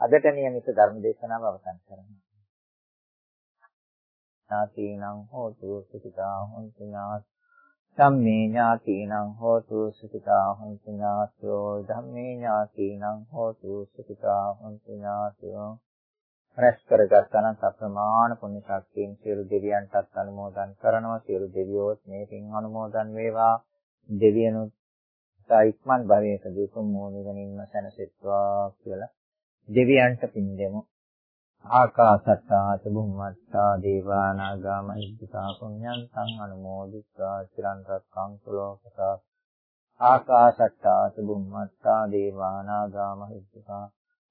අදට නියමිත ධර්ම දේශනාව අවසන් කරනවා. ඥාතීනං හෝතු සුඛිතා හොන්තු ඥාත ධම්මේ ඥාතීනං හෝතු සුඛිතා හොන්තු ඥාතෝ ධම්මේ ඥාතීනං හෝතු සුඛිතා හොන්තු ඥාතෝ රැස් කරගත්තා නම් සප්‍රමාණ පුණ්‍ය ශක්තියෙන් සියලු දෙවියන්ටත් අනුමෝදන් කරනවා. සියලු දෙවියෝත් මේකින් අනුමෝදන් වේවා. දෙවියනුත් සායික්මන් භවයකදී කොමෝනිගනින්ම සැනසෙත්වා කියලා දෙවියන්ට පින් දෙමු. ආකාසත්තාත බුම්මත්තා දේවා නාග මහිද්දා පුඤ්ඤන්තං අනුමෝදිත්වා චිරන් රැක්කං සලෝකතා ආකාසත්තාත බුම්මත්තා දේවා නාග මහිද්දා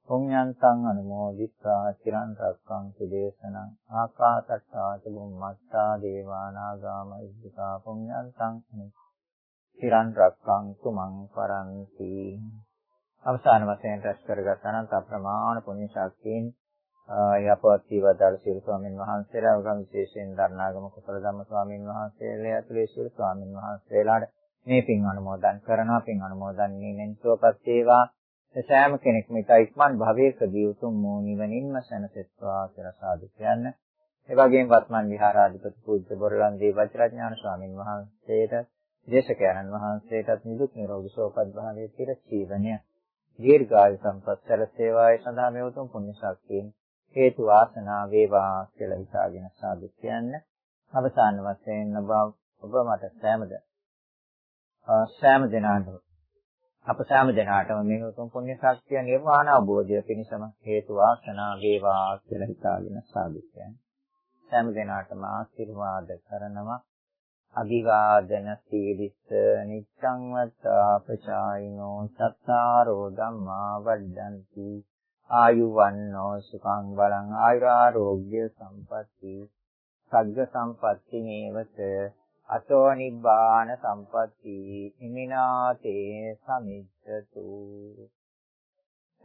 පුඤ්ඤන්තං අනුමෝදිත්වා චිරන් රක්ඛන්තු දේශනං ආකාසත්තා චුම්මත්තා දේවා නාග මහිද්దికා පුඤ්ඤන්තං තිරන් රක්ඛන්තු මං පරන්ති අවසාන වශයෙන් රැස් කරගත් අනන්ත අප්‍රමාණ පුණ්‍ය ශක්තියෙන් යපවත් වේවදාල සියලු ස්වාමීන් වහන්සේලා උගම් විශේෂයෙන් ධර්ණාගම කුසල ධම්ම ස්වාමීන් වහන්සේලා ඇතුළේ සියලු ස්වාමීන් වහන්සේලාට මේ පින් අනුමෝදන් කරනවා. පින් අනුමෝදන් වීමෙන් සුවපත් වේවා. ඒ සෑම කෙනෙක්ම ඊට ඉක්මන් භවයකදී උතුම් වූ නිවනින්ම සැනසෙත්වා කියලා සාදු කියන්න. ඒ වගේම වත්මන් විහාරාධිපති පූජ්‍ය බොරලන්දේ වජිරඥාන ස්වාමින් වහන්සේට දේශකයන්න් වහන්සේටත් නිදුක් නිරෝගී සුවපත් භාවයේ තිර ජීවනය දීර්ඝායු සම්පත් සැලසේවායි සඳහා මේ උතුම් පුණ්‍ය ශක්තියෙන් හේතු වාසනා වේවා කියලා හිතාගෙන සාදු කියන්න. අවසාන වශයෙන් ඔබ මට සෑමද සෑම දිනාටම අප සෑම දිනාටම මේ උතුම් පුණ්‍ය ශක්තිය නිර්වාණ අවබෝධය පිණිසම හේතු වාසනා වේවා කියලා හිතාගෙන සාදු කියන්න. සෑම දිනාටම ආශිර්වාද කරනවා. අභිවාදන සීලිස නිච්ඡං වත්තා ප්‍රචායිනෝ සත්තාරෝ ධම්මා වඩ්ඩಂತಿ ආයුවන්නෝ සුඛං බලං ආයුරාෝග්‍ය සම්පatti. සග්ග සම්පatti මේවත අතෝ නිබ්බාන සම්පatti හිමිනාතේ සමිච්ඡතු.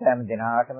සෑම දිනාටම